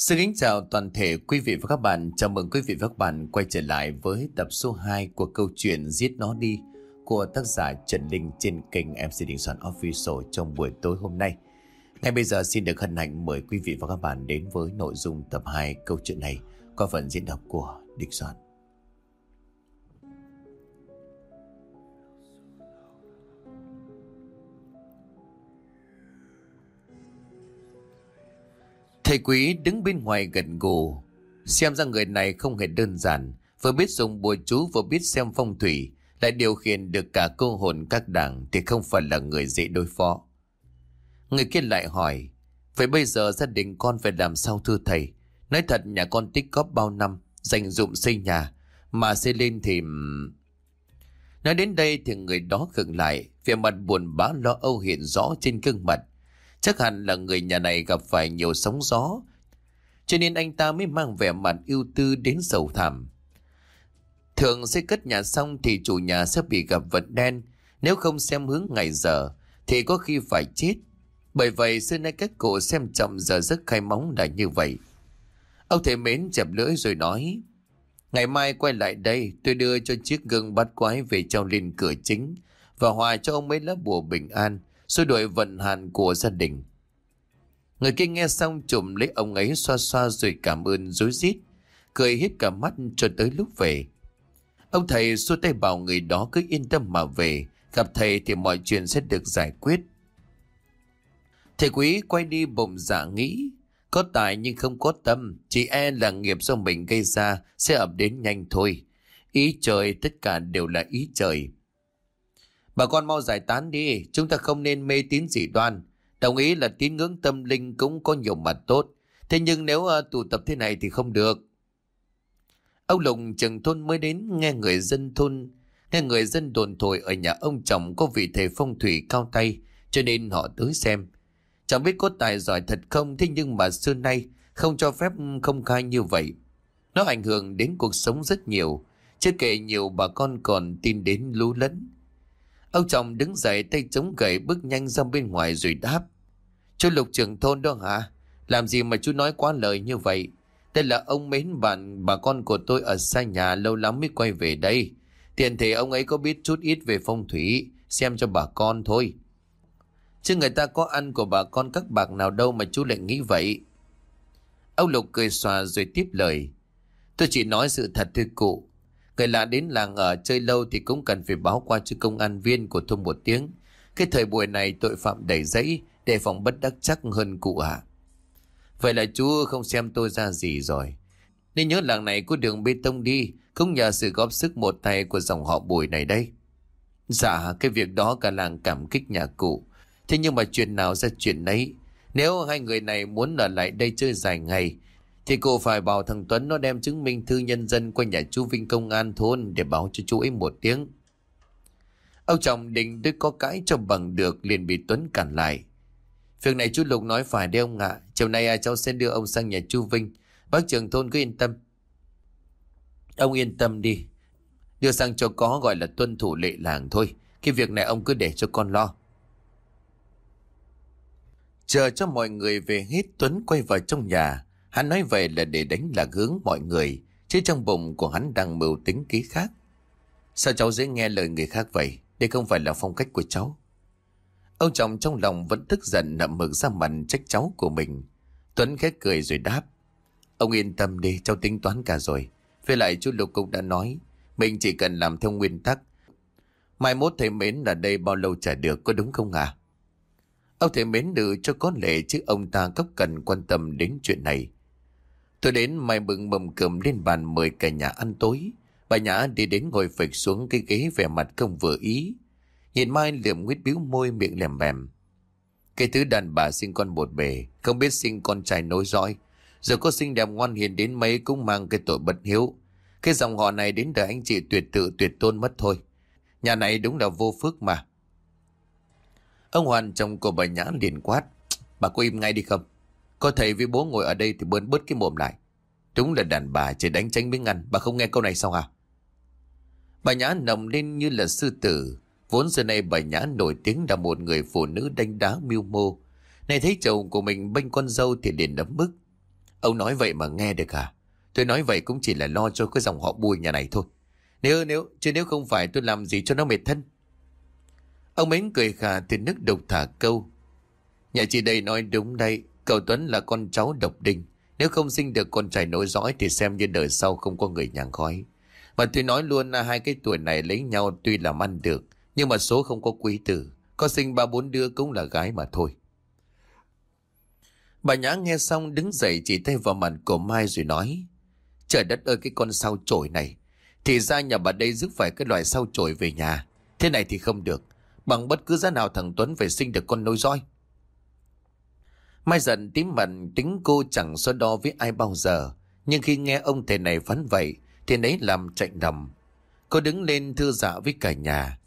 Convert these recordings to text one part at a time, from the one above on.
Xin kính chào toàn thể quý vị và các bạn. Chào mừng quý vị và các bạn quay trở lại với tập số 2 của câu chuyện Giết Nó Đi của tác giả Trần Linh trên kênh MC Đình Soạn Official trong buổi tối hôm nay. Ngay bây giờ xin được hân hạnh mời quý vị và các bạn đến với nội dung tập 2 câu chuyện này qua phần diễn đọc của Đình Soạn. Thầy quý đứng bên ngoài gần gù, Xem ra người này không hề đơn giản. Vừa biết dùng bùa chú, vừa biết xem phong thủy, Lại điều khiển được cả cô hồn các đảng Thì không phải là người dễ đối phó. Người kia lại hỏi, Vậy bây giờ gia đình con phải làm sao thưa thầy? Nói thật nhà con tích góp bao năm, Dành dụng xây nhà, Mà xây lên thì... Nói đến đây thì người đó khựng lại, Vẻ mặt buồn bã lo âu hiện rõ trên gương mặt. Chắc hẳn là người nhà này gặp phải nhiều sóng gió. Cho nên anh ta mới mang vẻ mặt ưu tư đến sầu thảm. Thường xây cất nhà xong thì chủ nhà sẽ bị gặp vật đen. Nếu không xem hướng ngày giờ, Thì có khi phải chết. Bởi vậy, xưa nay các cụ xem chậm giờ giấc khai móng là như vậy. Ông thầy mến chẹp lưỡi rồi nói, Ngày mai quay lại đây, tôi đưa cho chiếc gương bắt quái về treo lên cửa chính Và hòa cho ông mấy lá bùa bình an xua đuổi vận hạn của gia đình. Người kia nghe xong chùm lấy ông ấy xoa xoa rồi cảm ơn dối rít cười hết cả mắt cho tới lúc về. Ông thầy xua tay bảo người đó cứ yên tâm mà về, gặp thầy thì mọi chuyện sẽ được giải quyết. Thầy quý quay đi bụng giả nghĩ, có tài nhưng không có tâm, chỉ e là nghiệp do mình gây ra sẽ ập đến nhanh thôi. Ý trời tất cả đều là ý trời. Bà con mau giải tán đi, chúng ta không nên mê tín dị đoan. Đồng ý là tín ngưỡng tâm linh cũng có nhiều mặt tốt. Thế nhưng nếu uh, tụ tập thế này thì không được. Ông Lùng trường thôn mới đến nghe người dân thôn, nghe người dân đồn thổi ở nhà ông chồng có vị thầy phong thủy cao tay, cho nên họ tới xem. Chẳng biết có tài giỏi thật không, thế nhưng mà xưa nay không cho phép ừ, không khai như vậy. Nó ảnh hưởng đến cuộc sống rất nhiều, chưa kể nhiều bà con còn tin đến lú lẫn. Ông chồng đứng dậy tay chống gậy bước nhanh ra bên ngoài rồi đáp. Chú lục trưởng thôn đó hả? Làm gì mà chú nói quá lời như vậy? Đây là ông mến bạn bà con của tôi ở xa nhà lâu lắm mới quay về đây. Tiền thì ông ấy có biết chút ít về phong thủy, xem cho bà con thôi. Chứ người ta có ăn của bà con các bạc nào đâu mà chú lại nghĩ vậy. Ông Lục cười xòa rồi tiếp lời. Tôi chỉ nói sự thật thưa cụ. Người lạ đến làng ở chơi lâu thì cũng cần phải báo qua cho công an viên của thôn một tiếng. Cái thời buổi này tội phạm đầy giấy, đề phòng bất đắc chắc hơn cụ ạ. Vậy là chú không xem tôi ra gì rồi. Nên nhớ làng này có đường bê tông đi, cũng nhờ sự góp sức một tay của dòng họ bùi này đây. Dạ, cái việc đó cả làng cảm kích nhà cụ. Thế nhưng mà chuyện nào ra chuyện nấy. Nếu hai người này muốn ở lại đây chơi dài ngày, thì cô phải bảo thằng Tuấn nó đem chứng minh thư nhân dân qua nhà chú Vinh công an thôn để báo cho chú ấy một tiếng. Ông chồng định đứt có cãi cho bằng được liền bị Tuấn cản lại. Việc này chú Lục nói phải đấy ông ạ. Chiều nay à, cháu sẽ đưa ông sang nhà chú Vinh. Bác trưởng thôn cứ yên tâm. Ông yên tâm đi. Đưa sang cho có gọi là tuân thủ lệ làng thôi. Cái việc này ông cứ để cho con lo. Chờ cho mọi người về hết Tuấn quay vào trong nhà. Hắn nói vậy là để đánh lạc hướng mọi người, chứ trong bụng của hắn đang mưu tính ký khác. Sao cháu dễ nghe lời người khác vậy? Đây không phải là phong cách của cháu. Ông chồng trong lòng vẫn tức giận nậm mực ra mặt trách cháu của mình. Tuấn khét cười rồi đáp. Ông yên tâm đi, cháu tính toán cả rồi. Với lại chú Lục cũng đã nói, mình chỉ cần làm theo nguyên tắc. Mai mốt thầy mến là đây bao lâu trả được, có đúng không à? Ông thầy mến nữ cho có lệ chứ ông ta cấp cần quan tâm đến chuyện này. Tôi đến mai bưng mầm cơm lên bàn mời cả nhà ăn tối. Bà Nhã đi đến ngồi phịch xuống cái ghế vẻ mặt không vừa ý. Nhìn Mai liệm nguyết biếu môi miệng lèm bèm. Cái thứ đàn bà sinh con bột bề, không biết sinh con trai nối dõi. Giờ có sinh đẹp ngoan hiền đến mấy cũng mang cái tội bất hiếu. Cái dòng họ này đến đời anh chị tuyệt tự tuyệt tôn mất thôi. Nhà này đúng là vô phước mà. Ông Hoàn chồng của bà Nhã liền quát. Bà có im ngay đi không? Có thầy với bố ngồi ở đây thì bớn bớt cái mồm lại. Đúng là đàn bà chỉ đánh tránh miếng ăn. Bà không nghe câu này sao hả? Bà Nhã nồng lên như là sư tử. Vốn giờ này bà Nhã nổi tiếng là một người phụ nữ đánh đá miêu mô. Này thấy chồng của mình bênh con dâu thì liền đấm bức. Ông nói vậy mà nghe được à? Tôi nói vậy cũng chỉ là lo cho cái dòng họ bùi nhà này thôi. Nếu nếu, chứ nếu không phải tôi làm gì cho nó mệt thân. Ông Mến cười khà thì nước đục thả câu. Nhà chị đây nói đúng đây, cậu Tuấn là con cháu độc đinh. Nếu không sinh được con trai nối dõi thì xem như đời sau không có người nhàng khói. Mà tôi nói luôn là hai cái tuổi này lấy nhau tuy làm ăn được, nhưng mà số không có quý tử. Có sinh ba bốn đứa cũng là gái mà thôi. Bà Nhã nghe xong đứng dậy chỉ tay vào mặt của Mai rồi nói. Trời đất ơi cái con sao chổi này. Thì ra nhà bà đây rước phải cái loài sao chổi về nhà. Thế này thì không được. Bằng bất cứ giá nào thằng Tuấn phải sinh được con nối dõi. Mai giận tím mặt tính cô chẳng so đo với ai bao giờ. Nhưng khi nghe ông thầy này phán vậy thì nấy làm chạy đầm. Cô đứng lên thư dạ với cả nhà.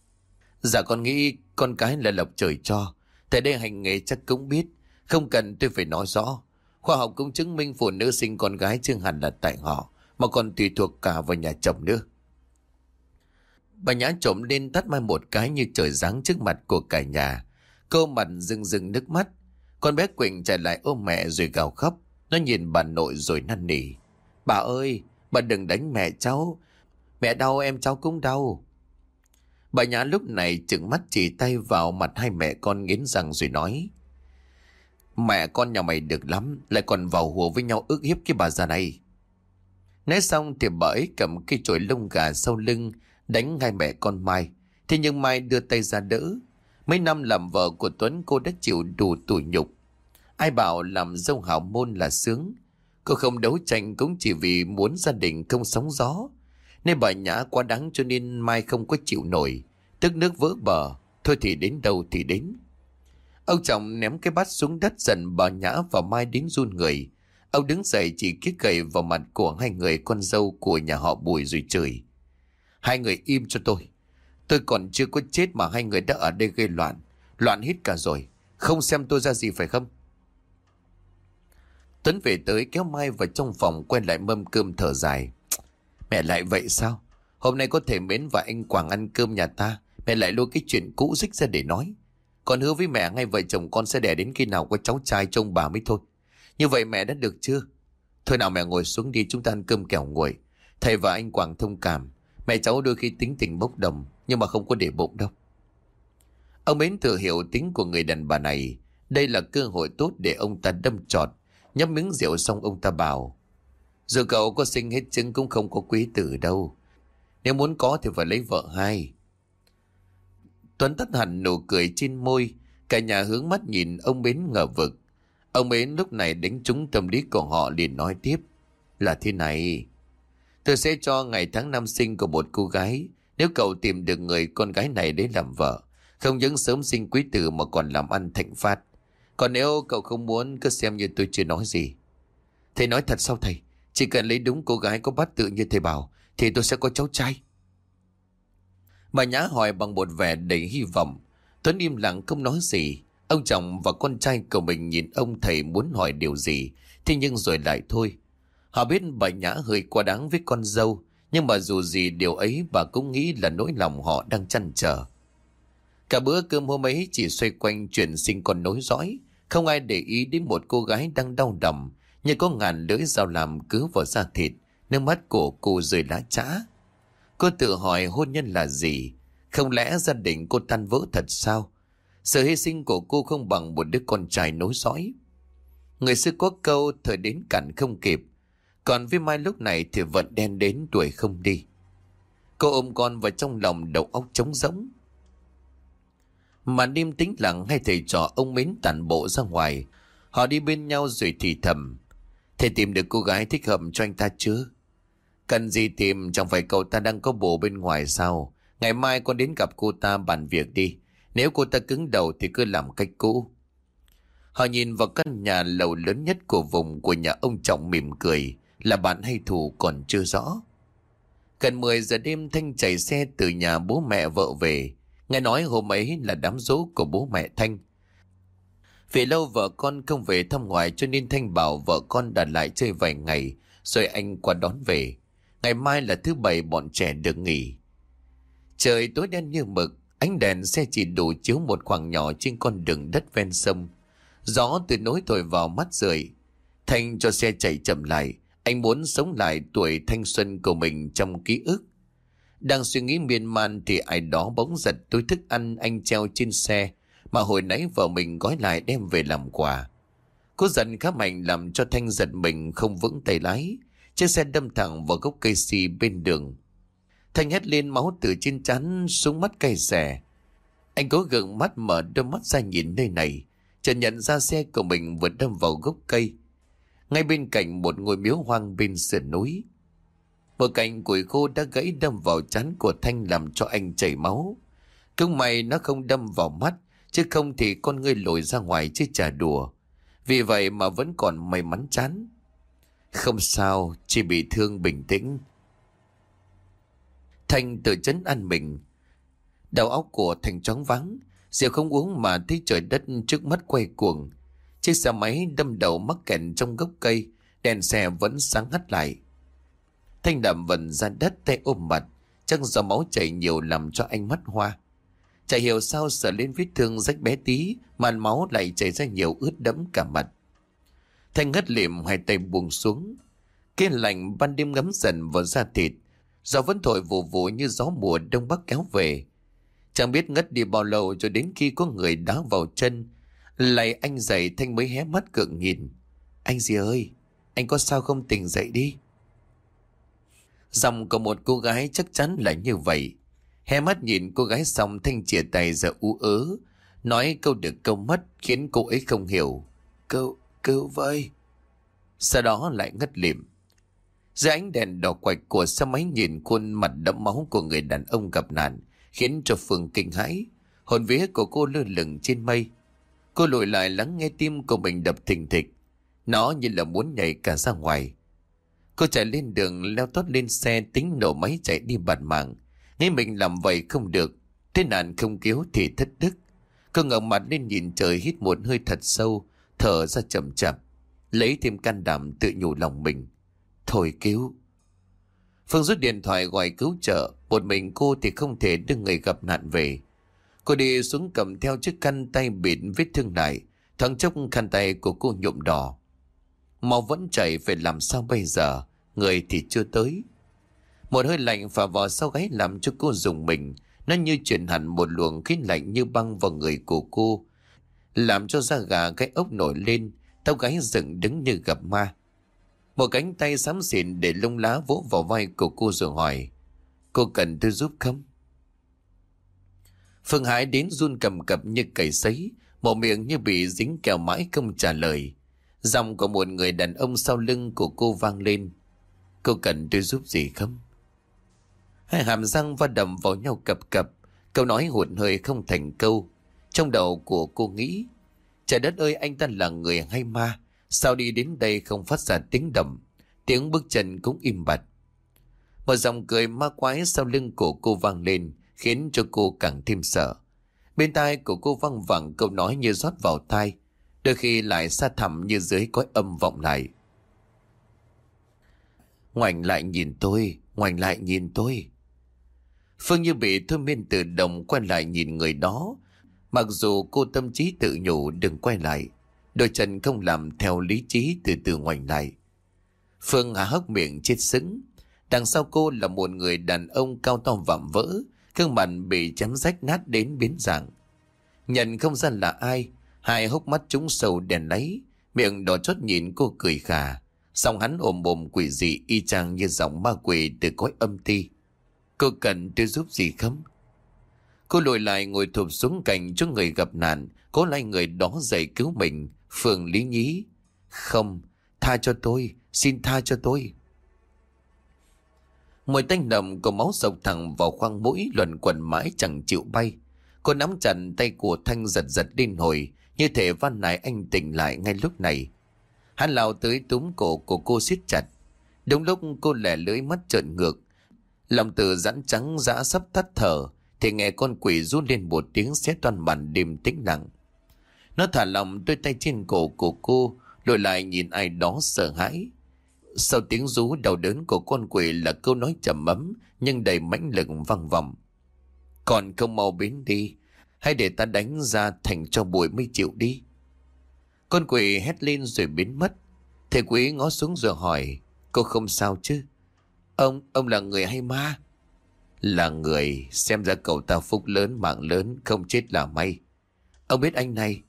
Dạ con nghĩ con cái là lộc trời cho. Thầy đây hành nghề chắc cũng biết. Không cần tôi phải nói rõ. Khoa học cũng chứng minh phụ nữ sinh con gái chưa hẳn là tại họ, mà còn tùy thuộc cả vào nhà chồng nữa. Bà nhã trộm lên tắt mai một cái như trời giáng trước mặt của cả nhà. Cô mặt rưng rưng nước mắt. Con bé Quỳnh chạy lại ôm mẹ rồi gào khóc. Nó nhìn bà nội rồi năn nỉ. Bà ơi, bà đừng đánh mẹ cháu. Mẹ đau em cháu cũng đau. Bà nhã lúc này chừng mắt chỉ tay vào mặt hai mẹ con nghiến răng rồi nói. Mẹ con nhà mày được lắm, lại còn vào hùa với nhau ước hiếp cái bà già này. Nói xong thì bà ấy cầm cây chổi lông gà sau lưng, đánh ngay mẹ con Mai. Thế nhưng Mai đưa tay ra đỡ. Mấy năm làm vợ của Tuấn, cô đã chịu đủ tủi nhục. Ai bảo làm dâu hảo môn là sướng. Cô không đấu tranh cũng chỉ vì muốn gia đình không sóng gió. Nên bà Nhã quá đáng cho nên Mai không có chịu nổi. Tức nước vỡ bờ. Thôi thì đến đâu thì đến. Ông chồng ném cái bát xuống đất dần bà Nhã và Mai đến run người. Ông đứng dậy chỉ kiết gậy vào mặt của hai người con dâu của nhà họ Bùi rồi chửi. Hai người im cho tôi. Tôi còn chưa có chết mà hai người đã ở đây gây loạn. Loạn hết cả rồi. Không xem tôi ra gì phải không? Tuấn về tới kéo Mai vào trong phòng quay lại mâm cơm thở dài. Mẹ lại vậy sao? Hôm nay có thể Mến và anh Quảng ăn cơm nhà ta. Mẹ lại lôi cái chuyện cũ dích ra để nói. Con hứa với mẹ ngay vợ chồng con sẽ đẻ đến khi nào có cháu trai trông bà mới thôi. Như vậy mẹ đã được chưa? Thôi nào mẹ ngồi xuống đi, chúng ta ăn cơm kẹo nguội. Thầy và anh Quảng thông cảm. Mẹ cháu đôi khi tính tình bốc đồng nhưng mà không có để bụng đâu. Ông Mến thừa hiểu tính của người đàn bà này. Đây là cơ hội tốt để ông ta đâm trọt. Nhấp miếng rượu xong ông ta bảo. Dù cậu có sinh hết trứng cũng không có quý tử đâu. Nếu muốn có thì phải lấy vợ hai. Tuấn tắt hẳn nụ cười trên môi, cả nhà hướng mắt nhìn ông Mến ngờ vực. Ông Mến lúc này đánh trúng tâm lý của họ liền nói tiếp. Là thế này, tôi sẽ cho ngày tháng năm sinh của một cô gái, nếu cậu tìm được người con gái này để làm vợ, không những sớm sinh quý tử mà còn làm ăn thịnh phát. Còn nếu cậu không muốn cứ xem như tôi chưa nói gì. Thầy nói thật sao thầy? Chỉ cần lấy đúng cô gái có bát tự như thầy bảo thì tôi sẽ có cháu trai. Bà Nhã hỏi bằng một vẻ đầy hy vọng. Tuấn im lặng không nói gì. Ông chồng và con trai của mình nhìn ông thầy muốn hỏi điều gì. Thế nhưng rồi lại thôi. Họ biết bà Nhã hơi quá đáng với con dâu. Nhưng mà dù gì điều ấy bà cũng nghĩ là nỗi lòng họ đang chăn trở. Cả bữa cơm hôm ấy chỉ xoay quanh chuyện sinh con nối dõi. Không ai để ý đến một cô gái đang đau đầm. Như có ngàn lưỡi dao làm cứ vào da thịt. Nước mắt của cô rơi lá trã. Cô tự hỏi hôn nhân là gì? Không lẽ gia đình cô tan vỡ thật sao? Sự hy sinh của cô không bằng một đứa con trai nối dõi. Người xưa có câu, thời đến cản không kịp. Còn với Mai lúc này thì vận đen đến tuổi không đi. Cô ôm con vào trong lòng đầu óc trống rỗng. Mà đêm tính lặng hay thầy trò ông mến tản bộ ra ngoài. Họ đi bên nhau rồi thì thầm. Thầy tìm được cô gái thích hợp cho anh ta chưa? Cần gì tìm, chẳng phải cậu ta đang có bồ bên ngoài sao Ngày mai con đến gặp cô ta bàn việc đi Nếu cô ta cứng đầu thì cứ làm cách cũ Họ nhìn vào căn nhà lầu lớn nhất của vùng của nhà ông Trọng mỉm cười là bạn hay thù còn chưa rõ Gần 10 giờ đêm Thanh chạy xe từ nhà bố mẹ vợ về Nghe nói hôm ấy là đám dỗ của bố mẹ Thanh Vì lâu vợ con không về thăm ngoài cho nên Thanh bảo vợ con đặt lại chơi vài ngày Rồi anh qua đón về Ngày mai là thứ bảy bọn trẻ được nghỉ. Trời tối đen như mực, ánh đèn xe chỉ đủ chiếu một khoảng nhỏ trên con đường đất ven sông. Gió từ nối thổi vào mắt rời. Thanh cho xe chạy chậm lại. Anh muốn sống lại tuổi thanh xuân của mình trong ký ức. Đang suy nghĩ miên man thì ai đó bỗng giật túi thức ăn anh treo trên xe, mà hồi nãy vợ mình gói lại đem về làm quà. cú giận khá mạnh làm cho Thanh giật mình không vững tay lái. Chiếc xe đâm thẳng vào gốc cây si bên đường. Thanh hét lên máu từ trên trán xuống mắt cay xè. Anh cố gượng mắt mở đôi mắt ra nhìn nơi này. Chợt nhận ra xe của mình vừa đâm vào gốc cây. Ngay bên cạnh một ngôi miếu hoang bên sườn núi. Một cành củi khô đã gãy đâm vào chán của Thanh làm cho anh chảy máu. Cứ may nó không đâm vào mắt, chứ không thì con ngươi lồi ra ngoài chứ trả đùa. Vì vậy mà vẫn còn may mắn chán. Không sao, chỉ bị thương bình tĩnh. Thanh tự chấn an mình. Đầu óc của Thành chóng vắng, rượu không uống mà thấy trời đất trước mắt quay cuồng. Chiếc xe máy đâm đầu mắc kẹt trong gốc cây, đèn xe vẫn sáng hắt lại. Thanh đạm vần ra đất tay ôm mặt, chắc do máu chảy nhiều làm cho anh mắt hoa. Chả hiểu sao sợ lên vết thương rách bé tí, màn máu lại chảy ra nhiều ướt đẫm cả mặt. Thanh ngất liệm hai tay buông xuống. Cái lạnh ban đêm ngấm dần vào da thịt, gió vẫn thổi vù vù như gió mùa đông bắc kéo về. Chẳng biết ngất đi bao lâu cho đến khi có người đá vào chân. Lại anh dậy Thanh mới hé mắt cượng nhìn. Anh gì ơi, anh có sao không tỉnh dậy đi. Dòng của một cô gái chắc chắn là như vậy. Hé mắt nhìn cô gái xong Thanh chia tay giờ u ớ. Nói câu được câu mất khiến cô ấy không hiểu. Câu, câu với. Sau đó lại ngất lịm. Dưới ánh đèn đỏ quạch của xe máy nhìn khuôn mặt đẫm máu của người đàn ông gặp nạn khiến cho Phương kinh hãi. Hồn vía của cô lơ lửng trên mây. Cô lùi lại lắng nghe tim của mình đập thình thịch. Nó như là muốn nhảy cả ra ngoài. Cô chạy lên đường leo tót lên xe tính nổ máy chạy đi bàn mạng. Nghĩ mình làm vậy không được. Thế nạn không cứu thì thất đức. Cô ngẩng mặt lên nhìn trời hít một hơi thật sâu, thở ra chậm chậm. Lấy thêm can đảm tự nhủ lòng mình. Thôi cứu. Phương rút điện thoại gọi cứu trợ. Một mình cô thì không thể đưa người gặp nạn về. Cô đi xuống cầm theo chiếc khăn tay bịt vết thương này thằng chốc khăn tay của cô nhuộm đỏ. Máu vẫn chảy phải làm sao bây giờ Người thì chưa tới Một hơi lạnh phả vào sau gáy làm cho cô dùng mình Nó như chuyển hẳn một luồng khí lạnh như băng vào người của cô, Làm cho da gà cái ốc nổi lên Tao gáy dựng đứng như gặp ma Một cánh tay xám xịn để lông lá vỗ vào vai của cô rồi hỏi, Cô cần tôi giúp không? Phương Hải đến run cầm cập như cầy sấy Một miệng như bị dính kẹo mãi không trả lời Giọng của một người đàn ông sau lưng của cô vang lên. Cô cần tôi giúp gì không? Hai hàm răng va đầm vào nhau cập cập. Câu nói hụt hơi không thành câu. Trong đầu của cô nghĩ. Trời đất ơi, anh ta là người hay ma. Sao đi đến đây không phát ra tiếng đầm. Tiếng bước chân cũng im bặt. Một dòng cười ma quái sau lưng của cô vang lên. Khiến cho cô càng thêm sợ. Bên tai của cô văng vẳng câu nói như rót vào tai đôi khi lại xa thẳm như dưới cõi âm vọng lại. Ngoảnh lại nhìn tôi, ngoảnh lại nhìn tôi. Phương như bị thôi miên tự động quay lại nhìn người đó. Mặc dù cô tâm trí tự nhủ đừng quay lại. Đôi chân không làm theo lý trí từ từ ngoảnh lại. Phương há hốc miệng chết sững. Đằng sau cô là một người đàn ông cao to vạm vỡ, gương mặt bị chém rách nát đến biến dạng. Nhận không gian là ai, Hai hốc mắt trúng sầu đèn lấy, miệng đỏ chót nhìn cô cười khà. Xong hắn ôm bồm quỷ dị y chang như giọng ma quỷ từ cõi âm ti. Cô cần tôi giúp gì không? Cô lùi lại ngồi thụp xuống cạnh cho người gặp nạn, cố lại người đó dậy cứu mình, Phường Lý Nhí. Không, tha cho tôi, xin tha cho tôi. Mùi tanh đậm của máu sộc thẳng vào khoang mũi luẩn quẩn mãi chẳng chịu bay. Cô nắm chặt tay của Thanh giật giật điên hồi, như thể văn nài anh tỉnh lại ngay lúc này. Hắn lao tới túm cổ của cô siết chặt. Đúng lúc cô lẻ lưỡi mắt trợn ngược. Lòng từ giãn trắng dã sắp tắt thở. Thì nghe con quỷ rút lên một tiếng xé toàn bản đêm tĩnh lặng. Nó thả lòng đôi tay trên cổ của cô. Lội lại nhìn ai đó sợ hãi. Sau tiếng rú đau đớn của con quỷ là câu nói trầm ấm nhưng đầy mãnh lực vang vọng. Còn không mau biến đi, hay để ta đánh ra thành cho bụi mới chịu đi. Con quỷ hét lên rồi biến mất. Thầy quý ngó xuống rồi hỏi, cô không sao chứ? Ông, ông là người hay ma? Là người, xem ra cậu ta phúc lớn mạng lớn, không chết là may. Ông biết anh này,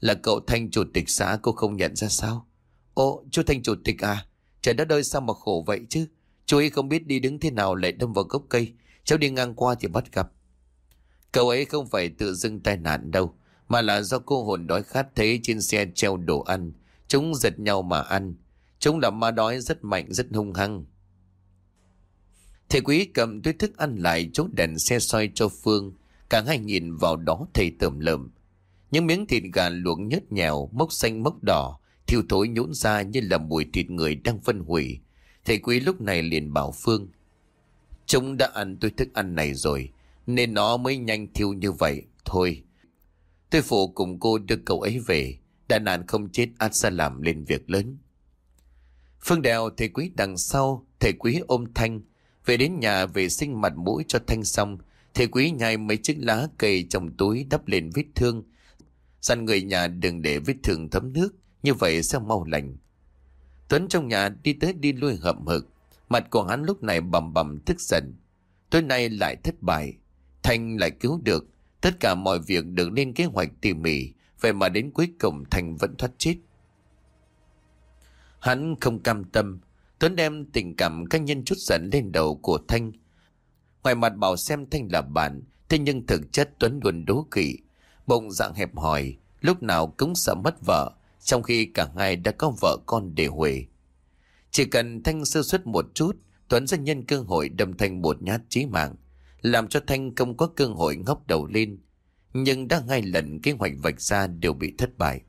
là cậu Thanh chủ tịch xã cô không nhận ra sao? Ồ, chú Thanh chủ tịch à? Trời đất ơi sao mà khổ vậy chứ? Chú ấy không biết đi đứng thế nào lại đâm vào gốc cây. Cháu đi ngang qua thì bắt gặp. Cậu ấy không phải tự dưng tai nạn đâu. Mà là do cô hồn đói khát thấy trên xe treo đồ ăn. Chúng giật nhau mà ăn. Chúng là ma đói rất mạnh rất hung hăng. Thầy quý cầm túi thức ăn lại chốt đèn xe soi cho Phương. Cả hai nhìn vào đó thầy tởm lợm. Những miếng thịt gà luộc nhớt nhèo, mốc xanh mốc đỏ, thiêu thối nhũn ra như là mùi thịt người đang phân hủy. Thầy quý lúc này liền bảo Phương. Chúng đã ăn tôi thức ăn này rồi, nên nó mới nhanh thiêu như vậy. Thôi, tôi phụ cùng cô đưa cậu ấy về. Đã nạn không chết át ra làm lên việc lớn. Phương đèo thầy quý đằng sau, thầy quý ôm Thanh. Về đến nhà vệ sinh mặt mũi cho Thanh xong, thầy quý nhai mấy chiếc lá cây trong túi đắp lên vết thương. Dặn người nhà đừng để vết thương thấm nước, như vậy sẽ mau lành. Tuấn trong nhà đi tới đi lui hậm hực. Mặt của hắn lúc này bầm bầm tức giận. Tối nay lại thất bại. Thanh lại cứu được. Tất cả mọi việc được lên kế hoạch tỉ mỉ. Vậy mà đến cuối cùng Thanh vẫn thoát chết. Hắn không cam tâm. Tuấn đem tình cảm cá nhân chút giận lên đầu của Thanh. Ngoài mặt bảo xem Thanh là bạn. Thế nhưng thực chất Tuấn luôn đố kỵ. Bụng dạng hẹp hòi. Lúc nào cũng sợ mất vợ trong khi cả hai đã có vợ con để huề. Chỉ cần Thanh sơ suất một chút, Tuấn sẽ nhân cơ hội đâm Thanh một nhát chí mạng, làm cho Thanh không có cơ hội ngóc đầu lên. Nhưng đã hai lần kế hoạch vạch ra đều bị thất bại.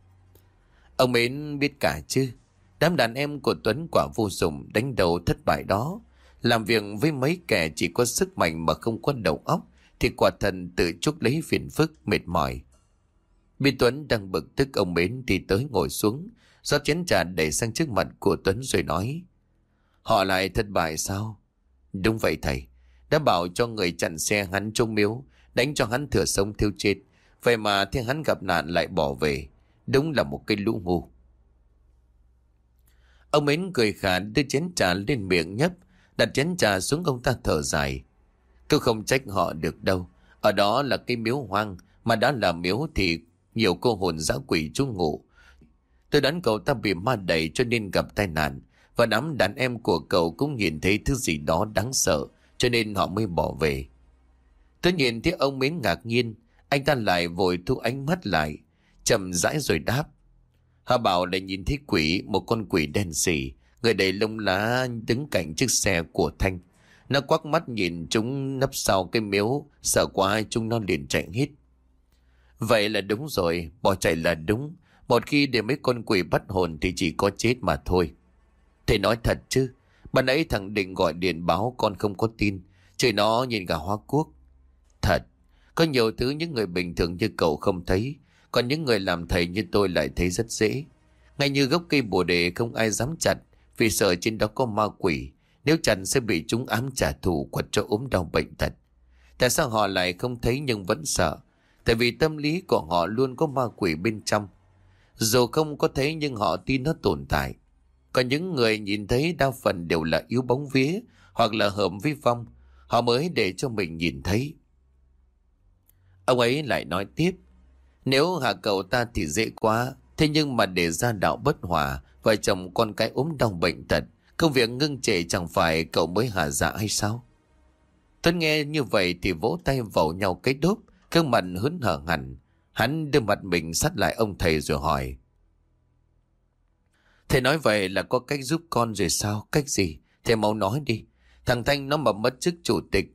Ông Mến biết cả chứ, đám đàn em của Tuấn quả vô dụng đánh đầu thất bại đó. Làm việc với mấy kẻ chỉ có sức mạnh mà không có đầu óc, thì quả thần tự chuốc lấy phiền phức, mệt mỏi. Mỹ Tuấn đang bực tức ông Mến thì tới ngồi xuống, rót chén trà đẩy sang trước mặt của Tuấn rồi nói. Họ lại thất bại sao? Đúng vậy thầy, đã bảo cho người chặn xe hắn trông miếu, đánh cho hắn thừa sống thiêu chết. Vậy mà thiên hắn gặp nạn lại bỏ về, đúng là một cái lũ ngu. Ông Mến cười khả đưa chén trà lên miệng nhấp, đặt chén trà xuống ông ta thở dài. Tôi không trách họ được đâu, ở đó là cái miếu hoang, mà đã là miếu thì nhiều cô hồn dã quỷ trú ngụ. Tôi đoán cậu ta bị ma đẩy cho nên gặp tai nạn. Và đám đàn em của cậu cũng nhìn thấy thứ gì đó đáng sợ cho nên họ mới bỏ về. Tôi nhìn thấy ông mến ngạc nhiên. Anh ta lại vội thu ánh mắt lại. chậm rãi rồi đáp. Họ bảo lại nhìn thấy quỷ, một con quỷ đen sì, Người đầy lông lá đứng cạnh chiếc xe của Thanh. Nó quắc mắt nhìn chúng nấp sau cái miếu, sợ quá chúng nó liền chạy hít." Vậy là đúng rồi, bỏ chạy là đúng. Một khi để mấy con quỷ bắt hồn thì chỉ có chết mà thôi. Thầy nói thật chứ, bạn ấy thằng Định gọi điện báo con không có tin. Trời nó nhìn cả hoa quốc. Thật, có nhiều thứ những người bình thường như cậu không thấy. Còn những người làm thầy như tôi lại thấy rất dễ. Ngay như gốc cây bồ đề không ai dám chặt vì sợ trên đó có ma quỷ. Nếu chặt sẽ bị chúng ám trả thù quật cho ốm đau bệnh tật. Tại sao họ lại không thấy nhưng vẫn sợ? Tại vì tâm lý của họ luôn có ma quỷ bên trong. Dù không có thấy nhưng họ tin nó tồn tại. Còn những người nhìn thấy đa phần đều là yếu bóng vía hoặc là hợm vi phong. Họ mới để cho mình nhìn thấy. Ông ấy lại nói tiếp. Nếu hạ cậu ta thì dễ quá. Thế nhưng mà để ra đạo bất hòa, vợ chồng con cái ốm đau bệnh tật, công việc ngưng trệ chẳng phải cậu mới hạ dạ hay sao? Tuấn nghe như vậy thì vỗ tay vào nhau cái đốp, Gương mặt hớn hở hẳn, hắn đưa mặt mình sát lại ông thầy rồi hỏi. Thầy nói vậy là có cách giúp con rồi sao? Cách gì? Thầy mau nói đi. Thằng Thanh nó mà mất chức chủ tịch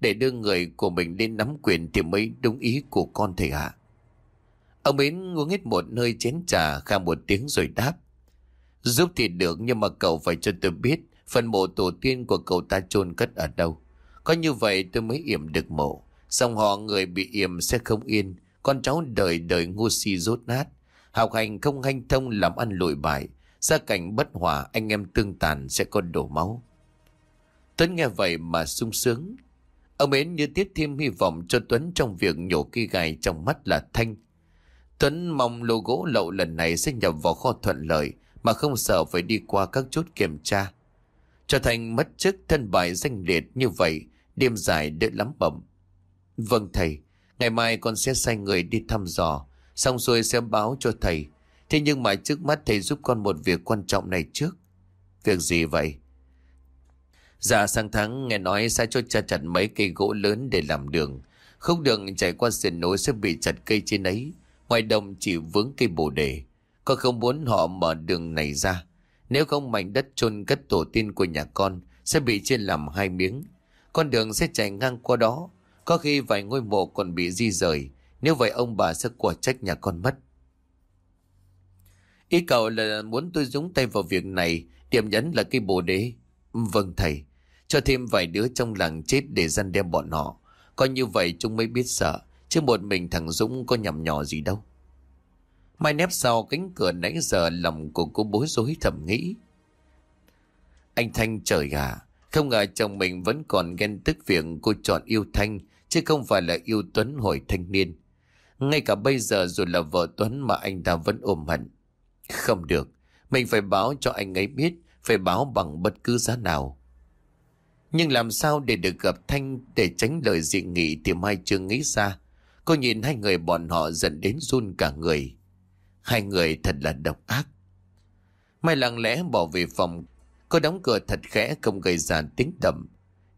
để đưa người của mình lên nắm quyền thì mới đúng ý của con thầy ạ. Ông Mến uống hết một nơi chén trà kha một tiếng rồi đáp. Giúp thì được nhưng mà cậu phải cho tôi biết phần mộ tổ tiên của cậu ta chôn cất ở đâu. Có như vậy tôi mới yểm được mộ. Dòng họ người bị yểm sẽ không yên, con cháu đời đời ngu si rốt nát. Học hành không hanh thông làm ăn lụi bại, gia cảnh bất hòa anh em tương tàn sẽ còn đổ máu. Tuấn nghe vậy mà sung sướng. Ông ấy như tiếp thêm hy vọng cho Tuấn trong việc nhổ cây gai trong mắt là Thanh. Tuấn mong lô gỗ lậu lần này sẽ nhập vào kho thuận lợi mà không sợ phải đi qua các chốt kiểm tra. Trở thành mất chức thân bại danh liệt như vậy, đêm dài đỡ lắm bẩm. Vâng thầy, ngày mai con sẽ sai người đi thăm dò, xong rồi sẽ báo cho thầy. Thế nhưng mà trước mắt thầy giúp con một việc quan trọng này trước. Việc gì vậy? Dạ sang tháng nghe nói sẽ cho cha chặt mấy cây gỗ lớn để làm đường. Không đường chạy qua sườn núi sẽ bị chặt cây trên ấy. Ngoài đồng chỉ vướng cây bồ đề. Con không muốn họ mở đường này ra. Nếu không mảnh đất chôn cất tổ tiên của nhà con sẽ bị chia làm hai miếng. Con đường sẽ chạy ngang qua đó. Có khi vài ngôi mộ còn bị di rời. Nếu vậy ông bà sẽ quả trách nhà con mất. Ý cậu là muốn tôi dũng tay vào việc này, điểm nhấn là cây bồ đế. Vâng thầy, cho thêm vài đứa trong làng chết để gian đem bọn họ. Coi như vậy chúng mới biết sợ, chứ một mình thằng Dũng có nhầm nhỏ gì đâu. Mai nép sau cánh cửa nãy giờ lòng của cô bối rối thầm nghĩ. Anh Thanh trời gà, không ngờ chồng mình vẫn còn ghen tức việc cô chọn yêu Thanh, chứ không phải là yêu Tuấn hồi thanh niên. Ngay cả bây giờ dù là vợ Tuấn mà anh ta vẫn ôm hận. Không được, mình phải báo cho anh ấy biết, phải báo bằng bất cứ giá nào. Nhưng làm sao để được gặp Thanh để tránh lời dị nghị thì Mai chưa nghĩ ra. Cô nhìn hai người bọn họ dẫn đến run cả người. Hai người thật là độc ác. Mai lặng lẽ bỏ về phòng. Cô đóng cửa thật khẽ không gây ra tiếng đậm.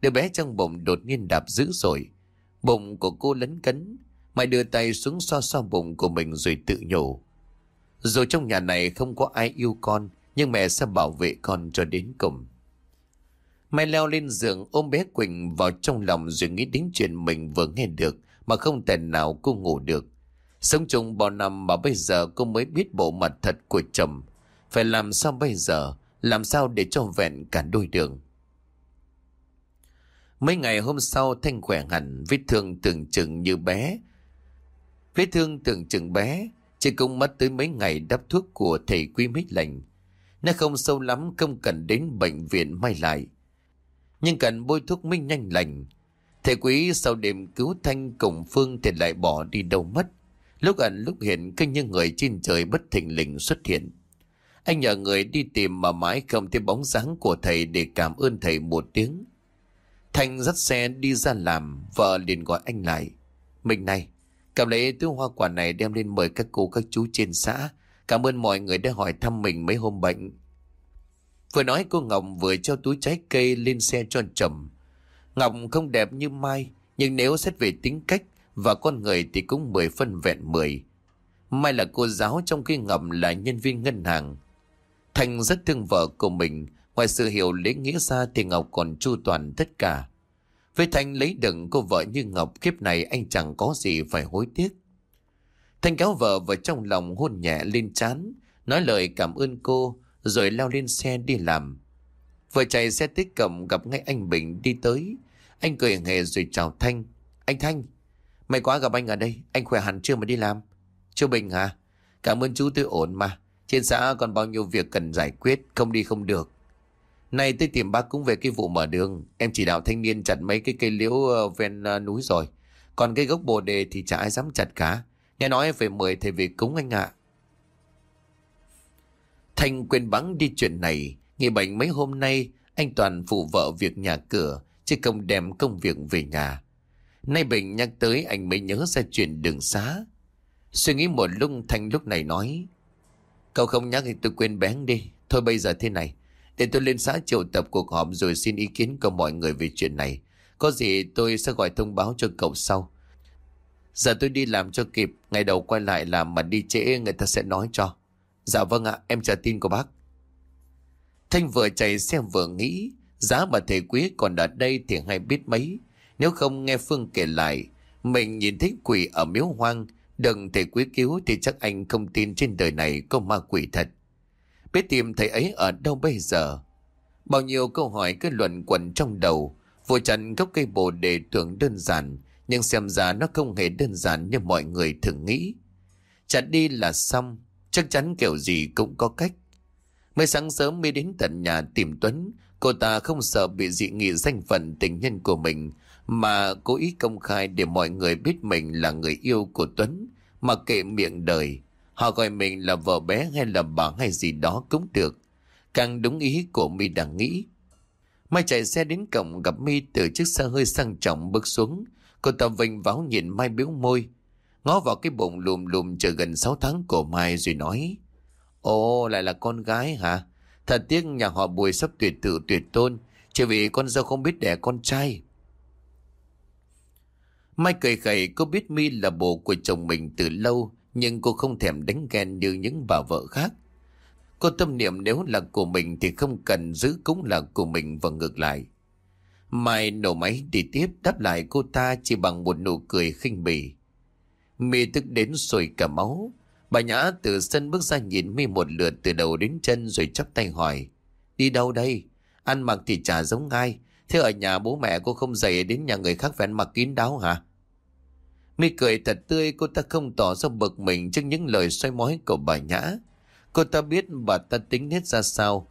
Đứa bé trong bụng đột nhiên đạp dữ rồi. Bụng của cô lấn cấn. mày đưa tay xuống xoa xoa bụng của mình rồi tự nhủ. Dù trong nhà này không có ai yêu con, nhưng mẹ sẽ bảo vệ con cho đến cùng. Mai leo lên giường ôm bé Quỳnh vào trong lòng rồi nghĩ đến chuyện mình vừa nghe được mà không thể nào cô ngủ được. Sống chung bao năm mà bây giờ cô mới biết bộ mặt thật của chồng. Phải làm sao bây giờ? Làm sao để cho vẹn cả đôi đường? Mấy ngày hôm sau Thanh khỏe hẳn, vết thương tưởng chừng như bé. Vết thương tưởng chừng bé, chỉ cũng mất tới mấy ngày đắp thuốc của thầy quý mít lành. Nó không sâu lắm, không cần đến bệnh viện may lại. Nhưng cần bôi thuốc minh nhanh lành. Thầy quý sau đêm cứu Thanh cùng Phương thì lại bỏ đi đâu mất. Lúc ẩn lúc hiện cứ như người trên trời bất thình lình xuất hiện. Anh nhờ người đi tìm mà mãi không thấy bóng dáng của thầy để cảm ơn thầy một tiếng. Thanh dắt xe đi ra làm, vợ liền gọi anh lại. Mình này, cầm lấy túi hoa quả này đem lên mời các cô các chú trên xã. Cảm ơn mọi người đã hỏi thăm mình mấy hôm bệnh. Vừa nói cô Ngọc vừa cho túi trái cây lên xe cho chồng. Ngọc không đẹp như Mai, nhưng nếu xét về tính cách và con người thì cũng mười phân vẹn mười. Mai là cô giáo trong khi Ngọc là nhân viên ngân hàng. Thành rất thương vợ của mình, ngoài sự hiểu lễ nghĩa ra thì Ngọc còn chu toàn tất cả. Với Thanh lấy đựng cô vợ như Ngọc kiếp này anh chẳng có gì phải hối tiếc. Thanh kéo vợ vào trong lòng hôn nhẹ lên chán, nói lời cảm ơn cô, rồi leo lên xe đi làm. Vừa chạy xe tích cầm gặp ngay anh Bình đi tới. Anh cười hề rồi chào Thanh. Anh Thanh, may quá gặp anh ở đây, anh khỏe hẳn chưa mà đi làm. Chú Bình hả? Cảm ơn chú tôi ổn mà. Trên xã còn bao nhiêu việc cần giải quyết, không đi không được. Này tôi tìm bác cũng về cái vụ mở đường. Em chỉ đạo thanh niên chặt mấy cái cây liễu ờ, ven ờ, núi rồi. Còn cây gốc bồ đề thì chả ai dám chặt cả. Nghe nói phải mời thầy về cúng anh ạ. Thanh quên bắn đi chuyện này. Nghỉ bệnh mấy hôm nay, anh Toàn phụ vợ việc nhà cửa, chứ không đem công việc về nhà. Nay Bình nhắc tới anh mới nhớ ra chuyện đường xá. Suy nghĩ một lúc Thanh lúc này nói. Cậu không nhắc thì tôi quên bén đi. Thôi bây giờ thế này. Để tôi lên xã triệu tập cuộc họp rồi xin ý kiến của mọi người về chuyện này. Có gì tôi sẽ gọi thông báo cho cậu sau. Giờ tôi đi làm cho kịp. Ngày đầu quay lại làm mà đi trễ người ta sẽ nói cho. Dạ vâng ạ, em chờ tin của bác. Thanh vừa chạy xe vừa nghĩ, giá mà thầy quý còn ở đây thì hay biết mấy. Nếu không nghe Phương kể lại, mình nhìn thấy quỷ ở miếu hoang, đừng thầy quý cứu thì chắc anh không tin trên đời này có ma quỷ thật. Biết tìm thầy ấy ở đâu bây giờ? Bao nhiêu câu hỏi cứ luận quẩn trong đầu, vô chặn gốc cây bồ đề tưởng đơn giản, nhưng xem ra nó không hề đơn giản như mọi người thường nghĩ. Chặt đi là xong, chắc chắn kiểu gì cũng có cách. Mới sáng sớm mới đến tận nhà tìm Tuấn, cô ta không sợ bị dị nghị danh phận tình nhân của mình, mà cố ý công khai để mọi người biết mình là người yêu của Tuấn, mà kệ miệng đời. Họ gọi mình là vợ bé hay là bà hay gì đó cũng được. Càng đúng ý của mi đang nghĩ. Mai chạy xe đến cổng gặp mi từ chiếc xe hơi sang trọng bước xuống. Cô ta vinh váo nhìn Mai biếu môi. Ngó vào cái bụng lùm lùm chờ gần 6 tháng của Mai rồi nói. Ồ, lại là con gái hả? Thật tiếc nhà họ bùi sắp tuyệt tự tuyệt tôn. Chỉ vì con dâu không biết đẻ con trai. Mai cười khẩy, cô biết mi là bồ của chồng mình từ lâu. Nhưng cô không thèm đánh ghen như những bà vợ khác. Cô tâm niệm nếu là của mình thì không cần giữ cũng là của mình và ngược lại. Mai nổ máy đi tiếp, đáp lại cô ta chỉ bằng một nụ cười khinh bỉ. Mi tức đến sôi cả máu. Bà Nhã từ sân bước ra nhìn Mi một lượt từ đầu đến chân rồi chắp tay hỏi. Đi đâu đây? Ăn mặc thì chả giống ai. Thế ở nhà bố mẹ cô không dậy đến nhà người khác phải ăn mặc kín đáo hả? Mi cười thật tươi cô ta không tỏ ra bực mình trước những lời xoay mói của bà Nhã. Cô ta biết bà ta tính hết ra sao.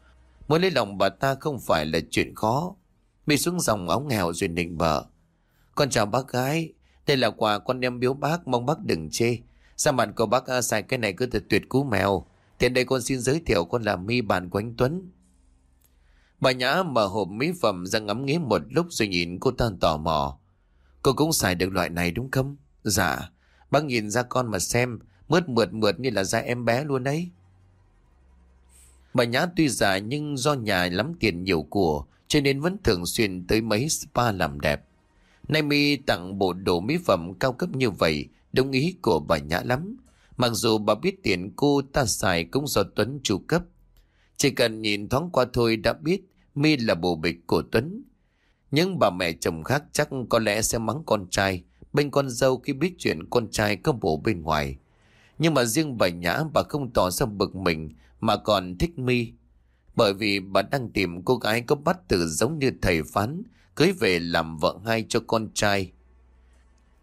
Muốn lấy lòng bà ta không phải là chuyện khó. Mi xuống dòng áo nghèo duyên định bờ. Con chào bác gái. Đây là quà con đem biếu bác mong bác đừng chê. Sao bạn của bác à, xài cái này cứ thật tuyệt cú mèo. Tiện đây con xin giới thiệu con là Mi bạn của anh Tuấn. Bà Nhã mở hộp mỹ phẩm ra ngắm nghía một lúc rồi nhìn cô ta tò mò. Cô cũng xài được loại này đúng không? Dạ. Bác nhìn ra con mà xem. Mướt mượt mượt như là da em bé luôn đấy. Bà Nhã tuy già nhưng do nhà lắm tiền nhiều của, cho nên vẫn thường xuyên tới mấy spa làm đẹp. Nay mi tặng bộ đồ mỹ phẩm cao cấp như vậy, đồng ý của bà Nhã lắm. Mặc dù bà biết tiền cô ta xài cũng do Tuấn chu cấp. Chỉ cần nhìn thoáng qua thôi đã biết mi là bộ bịch của Tuấn. Nhưng bà mẹ chồng khác chắc có lẽ sẽ mắng con trai bên con dâu khi biết chuyện con trai có bồ bên ngoài. Nhưng mà riêng bà Nhã bà không tỏ ra bực mình mà còn thích mi. Bởi vì bà đang tìm cô gái có bắt tử giống như thầy phán, cưới về làm vợ hai cho con trai.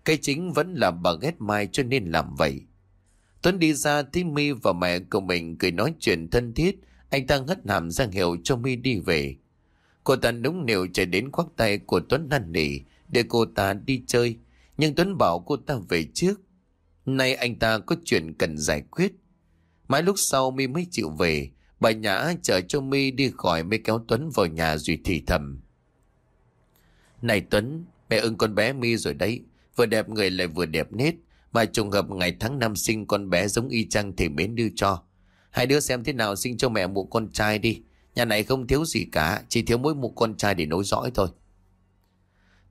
Cái chính vẫn là bà ghét Mai cho nên làm vậy. Tuấn đi ra thấy mi và mẹ của mình cười nói chuyện thân thiết, anh ta ngất hàm giang hiệu cho mi đi về. Cô ta núng nịu chạy đến khoác tay của Tuấn năn nỉ để cô ta đi chơi, nhưng Tuấn bảo cô ta về trước. Nay anh ta có chuyện cần giải quyết. Mãi lúc sau mi mới chịu về, bà Nhã chờ cho mi đi khỏi mới kéo Tuấn vào nhà rồi thì thầm. Này Tuấn, mẹ ưng con bé mi rồi đấy, vừa đẹp người lại vừa đẹp nết, mà trùng hợp ngày tháng năm sinh con bé giống y chang thì mến đưa cho. Hai đứa xem thế nào sinh cho mẹ một con trai đi, nhà này không thiếu gì cả, chỉ thiếu mỗi một con trai để nối dõi thôi.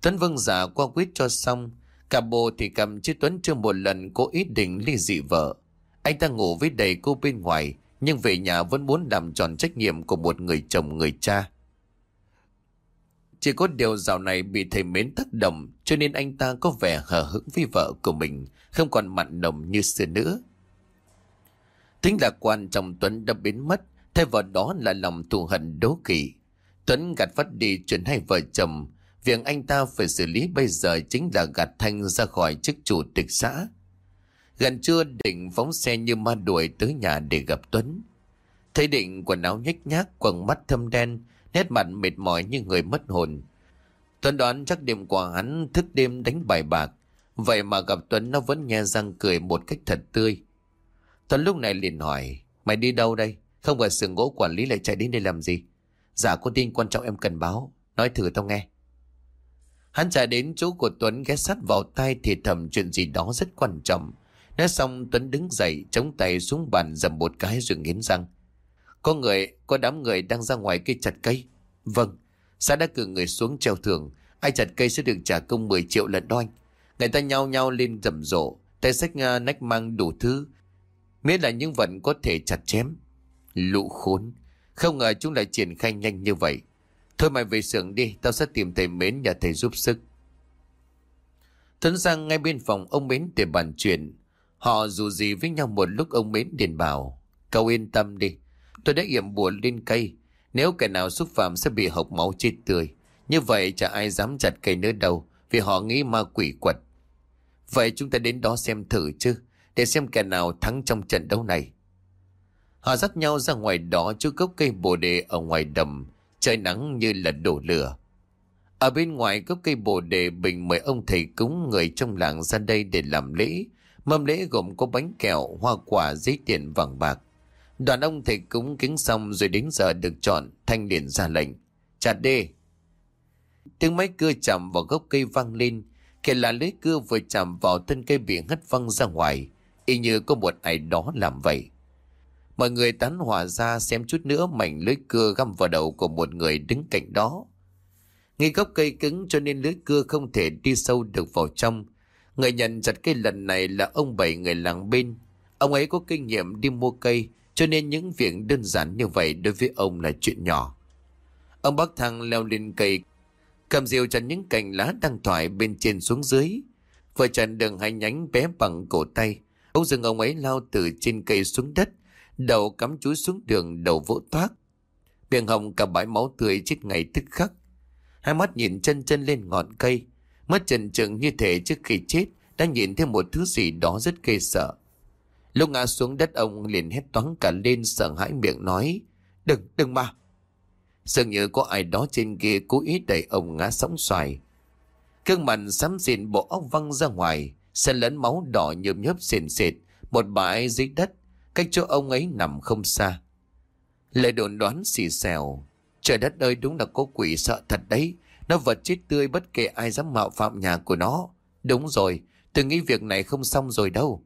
Tuấn vâng giả qua quyết cho xong, cả bồ thì cầm chứ Tuấn chưa một lần cố ý định ly dị vợ. Anh ta ngủ với đầy cô bên ngoài, nhưng về nhà vẫn muốn làm tròn trách nhiệm của một người chồng người cha. Chỉ có điều dạo này bị thầy mến tác động cho nên anh ta có vẻ hờ hững với vợ của mình, không còn mặn nồng như xưa nữa. Tính lạc quan trong Tuấn đã biến mất, thay vào đó là lòng thù hận đố kỵ. Tuấn gạt phát đi chuyện hai vợ chồng, việc anh ta phải xử lý bây giờ chính là gạt Thanh ra khỏi chức chủ tịch xã. Gần trưa định phóng xe như ma đuổi tới nhà để gặp Tuấn. Thấy định quần áo nhếch nhác, quần mắt thâm đen, nét mặt mệt mỏi như người mất hồn. Tuấn đoán chắc đêm qua hắn thức đêm đánh bài bạc. Vậy mà gặp Tuấn nó vẫn nghe răng cười một cách thật tươi. Tuấn lúc này liền hỏi, mày đi đâu đây? Không phải sườn gỗ quản lý lại chạy đến đây làm gì? Dạ có tin quan trọng em cần báo, nói thử tao nghe. Hắn chạy đến chỗ của Tuấn ghé sát vào tay thì thầm chuyện gì đó rất quan trọng. Nói xong Tuấn đứng dậy chống tay xuống bàn dầm một cái rồi nghiến răng. Có người, có đám người đang ra ngoài cây chặt cây. Vâng, xã đã cử người xuống treo thưởng. Ai chặt cây sẽ được trả công 10 triệu lần đó anh. Người ta nhau nhau lên rầm rộ. Tay sách nga nách mang đủ thứ. Miễn là những vật có thể chặt chém. Lũ khốn. Không ngờ chúng lại triển khai nhanh như vậy. Thôi mày về xưởng đi, tao sẽ tìm thầy Mến nhà thầy giúp sức. Tuấn sang ngay bên phòng ông Mến để bàn chuyện. Họ dù gì với nhau một lúc ông Mến điền bảo. Cậu yên tâm đi, tôi đã yểm bùa lên cây. Nếu kẻ nào xúc phạm sẽ bị hộc máu chết tươi. Như vậy chả ai dám chặt cây nữa đâu, vì họ nghĩ ma quỷ quật. Vậy chúng ta đến đó xem thử chứ, để xem kẻ nào thắng trong trận đấu này. Họ dắt nhau ra ngoài đó trước gốc cây bồ đề ở ngoài đầm, trời nắng như là đổ lửa. Ở bên ngoài gốc cây bồ đề bình mời ông thầy cúng người trong làng ra đây để làm lễ, Mâm lễ gồm có bánh kẹo, hoa quả, giấy tiền vàng bạc. Đoàn ông thầy cúng kính xong rồi đến giờ được chọn, thanh liền ra lệnh. Chặt đi. Tiếng máy cưa chạm vào gốc cây văng lên, kể là lưới cưa vừa chạm vào thân cây bị hất văng ra ngoài, y như có một ai đó làm vậy. Mọi người tán hỏa ra xem chút nữa mảnh lưới cưa găm vào đầu của một người đứng cạnh đó. Ngay gốc cây cứng cho nên lưới cưa không thể đi sâu được vào trong. Người nhận chặt cây lần này là ông bảy người làng bên. Ông ấy có kinh nghiệm đi mua cây, cho nên những việc đơn giản như vậy đối với ông là chuyện nhỏ. Ông bác thằng leo lên cây, cầm diều chặt những cành lá đang thoải bên trên xuống dưới. Vừa chặt đường hai nhánh bé bằng cổ tay. Ông dừng ông ấy lao từ trên cây xuống đất đầu cắm chúi xuống đường đầu vỗ toát. Miệng hồng cả bãi máu tươi chết ngày tức khắc. Hai mắt nhìn chân chân lên ngọn cây, mắt trần trừng như thể trước khi chết đang nhìn thấy một thứ gì đó rất ghê sợ. Lúc ngã xuống đất ông liền hét toáng cả lên sợ hãi miệng nói Đừng, đừng mà Dường như có ai đó trên kia cố ý đẩy ông ngã sóng xoài Cương mặt xám xịn bộ óc văng ra ngoài Xen lẫn máu đỏ nhớm nhớp sền sệt Một bãi dưới đất Cách chỗ ông ấy nằm không xa. Lời đồn đoán xì xèo. Trời đất ơi, đúng là có quỷ sợ thật đấy. Nó vật chết tươi bất kể ai dám mạo phạm nhà của nó. Đúng rồi, Tôi nghĩ việc này không xong rồi đâu.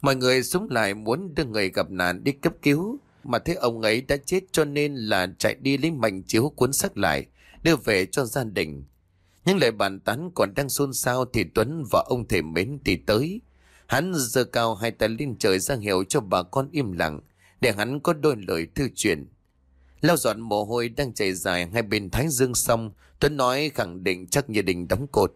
Mọi người súng lại muốn đưa người gặp nạn đi cấp cứu, Mà thấy ông ấy đã chết cho nên là chạy đi lấy mảnh chiếu cuốn xác lại, Đưa về cho gia đình. Những lời bàn tán còn đang xôn xao thì Tuấn và ông thể mến thì tới. Hắn giơ cao hai tay lên trời ra hiệu cho bà con im lặng để hắn có đôi lời thư truyền. lao dọn mồ hôi đang chảy dài hai bên thái dương xong, Tuấn nói khẳng định chắc như đình đóng cột.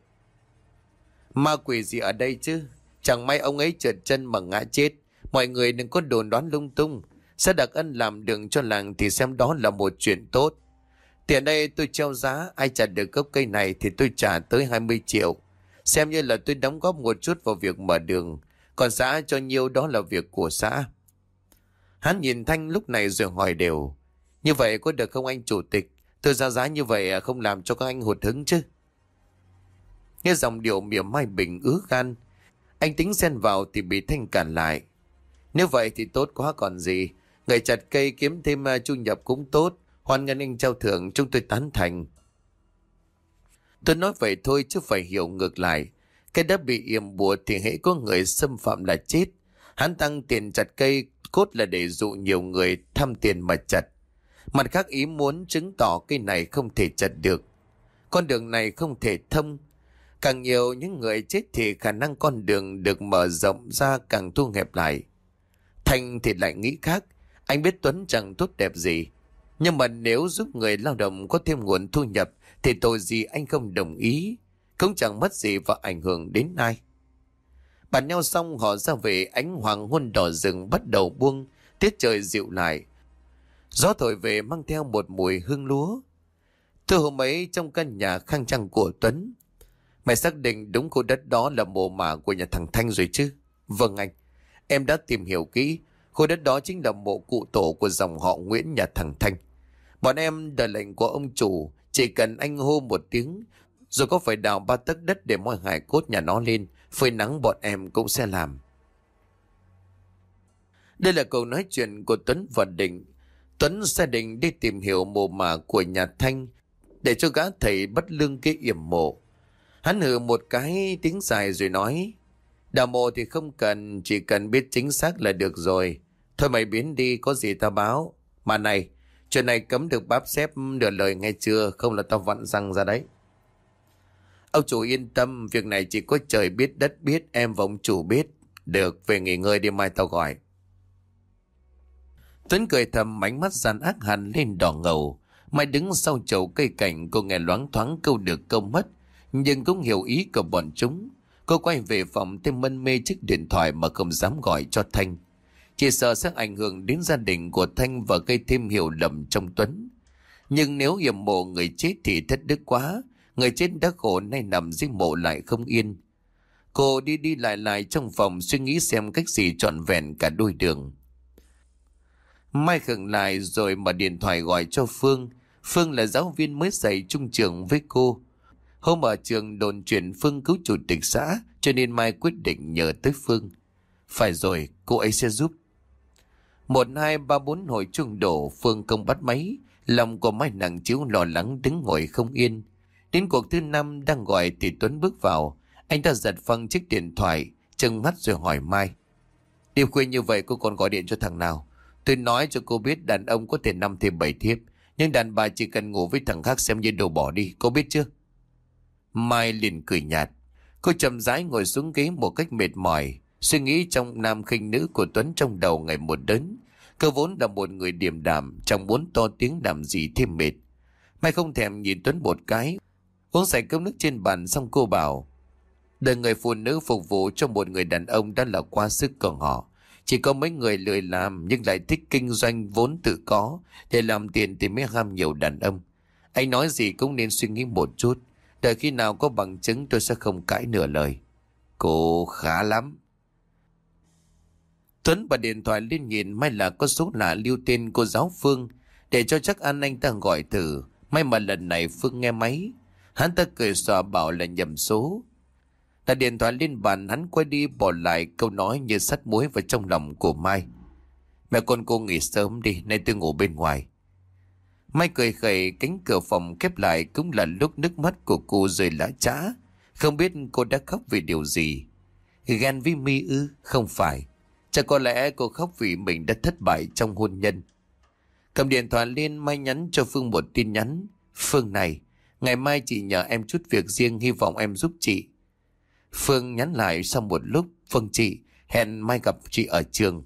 Ma quỷ gì ở đây chứ? Chẳng may ông ấy trượt chân mà ngã chết. Mọi người đừng có đồn đoán lung tung. Sẽ đặc ân làm đường cho làng thì xem đó là một chuyện tốt. Tiền đây tôi treo giá, ai trả được gốc cây này thì tôi trả tới 20 triệu. Xem như là tôi đóng góp một chút vào việc mở đường. Còn xã cho nhiêu đó là việc của xã. Hắn nhìn Thanh lúc này rồi hỏi đều. Như vậy có được không anh chủ tịch? Tôi ra giá như vậy à, không làm cho các anh hụt hứng chứ? Nghe dòng điệu mỉa mai bình ứa gan. Anh tính xen vào thì bị Thanh cản lại. Nếu vậy thì tốt quá, còn gì. Người chặt cây kiếm thêm à, thu nhập cũng tốt. Hoan nghênh anh trao thưởng, chúng tôi tán thành. Tôi nói vậy thôi chứ phải hiểu ngược lại. Cái đã bị yểm bùa thì hãy có người xâm phạm là chết. Hắn tăng tiền chặt cây, cốt là để dụ nhiều người thăm tiền mà chặt. Mặt khác ý muốn chứng tỏ cây này không thể chặt được. Con đường này không thể thông. Càng nhiều những người chết thì khả năng con đường được mở rộng ra càng thu hẹp lại. Thành thì lại nghĩ khác. Anh biết Tuấn chẳng tốt đẹp gì. Nhưng mà nếu giúp người lao động có thêm nguồn thu nhập thì tội gì anh không đồng ý. Cũng chẳng mất gì và ảnh hưởng đến ai. Bàn nhau xong họ ra về ánh hoàng hôn đỏ rừng bắt đầu buông, tiết trời dịu lại. Gió thổi về mang theo một mùi hương lúa. Thưa hôm ấy trong căn nhà khang trang của Tuấn, mày xác định đúng khu đất đó là mồ mả của nhà thằng Thanh rồi chứ? Vâng anh, em đã tìm hiểu kỹ, khu đất đó chính là mộ cụ tổ của dòng họ Nguyễn nhà thằng Thanh. Bọn em đợi lệnh của ông chủ, chỉ cần anh hô một tiếng, rồi có phải đào ba tấc đất để moi hải cốt nhà nó lên, phơi nắng bọn em cũng sẽ làm. Đây là câu nói chuyện của Tuấn và Định. Tuấn sẽ định đi tìm hiểu mồ mả của nhà Thanh để cho gã thầy bất lương cái yểm mộ. Hắn hừ một cái tiếng dài rồi nói Đào mộ thì không cần, chỉ cần biết chính xác là được rồi. Thôi mày biến đi, có gì tao báo. Mà này, chuyện này cấm được báp xếp nửa lời nghe chưa, không là tao vặn răng ra đấy. Ông chủ yên tâm, việc này chỉ có trời biết đất biết, em và ông chủ biết. Được, về nghỉ ngơi đi mai tao gọi. Tuấn cười thầm ánh mắt gian ác hẳn lên đỏ ngầu. Mai đứng sau chậu cây cảnh cô nghe loáng thoáng câu được câu mất, nhưng cũng hiểu ý của bọn chúng. Cô quay về phòng thêm mân mê chiếc điện thoại mà không dám gọi cho Thanh. Chỉ sợ sẽ ảnh hưởng đến gia đình của Thanh và gây thêm hiểu lầm trong Tuấn. Nhưng nếu hiểm mộ người chết thì thất đức quá, Người chết đã khổ nay nằm dưới mộ lại không yên. Cô đi đi lại lại trong phòng suy nghĩ xem cách gì trọn vẹn cả đôi đường. Mai khựng lại rồi mở điện thoại gọi cho Phương. Phương là giáo viên mới dạy trung trường với cô. Hôm ở trường đồn chuyện Phương cứu chủ tịch xã cho nên Mai quyết định nhờ tới Phương. Phải rồi, cô ấy sẽ giúp. Một, hai, ba, bốn hồi chuông đổ Phương công bắt máy. Lòng của Mai nặng chiếu lo lắng đứng ngồi không yên. Đến cuộc thứ năm đang gọi thì Tuấn bước vào. Anh ta giật phăng chiếc điện thoại, chừng mắt rồi hỏi Mai. Đêm khuya như vậy cô còn gọi điện cho thằng nào? Tôi nói cho cô biết đàn ông có thể năm thêm bảy thiếp. Nhưng đàn bà chỉ cần ngủ với thằng khác xem như đồ bỏ đi, cô biết chưa? Mai liền cười nhạt. Cô chậm rãi ngồi xuống ghế một cách mệt mỏi. Suy nghĩ trong nam khinh nữ của Tuấn trong đầu ngày một đớn. Cơ vốn là một người điềm đạm, chẳng muốn to tiếng làm gì thêm mệt. Mai không thèm nhìn Tuấn một cái. Uống sạch cốc nước trên bàn xong cô bảo. Đời người phụ nữ phục vụ cho một người đàn ông đã là quá sức của họ. Chỉ có mấy người lười làm nhưng lại thích kinh doanh vốn tự có để làm tiền thì mới ham nhiều đàn ông. Anh nói gì cũng nên suy nghĩ một chút. Đợi khi nào có bằng chứng tôi sẽ không cãi nửa lời. Cô khá lắm. Tuấn bật điện thoại lên nhìn may là có số lạ lưu tên cô giáo Phương để cho chắc ăn anh ta gọi thử. May mà lần này Phương nghe máy. Hắn ta cười xòa bảo là nhầm số. Đặt điện thoại lên bàn hắn quay đi bỏ lại câu nói như sắt muối vào trong lòng của Mai. Mẹ con cô nghỉ sớm đi, nay tôi ngủ bên ngoài. Mai cười khẩy cánh cửa phòng khép lại cũng là lúc nước mắt của cô rơi lã trã. Không biết cô đã khóc vì điều gì. Ghen với mi ư? Không phải. Chắc có lẽ cô khóc vì mình đã thất bại trong hôn nhân. Cầm điện thoại lên Mai nhắn cho Phương một tin nhắn. Phương này, ngày mai chị nhờ em chút việc riêng hy vọng em giúp chị. Phương nhắn lại sau một lúc. Phương chị, hẹn mai gặp chị ở trường.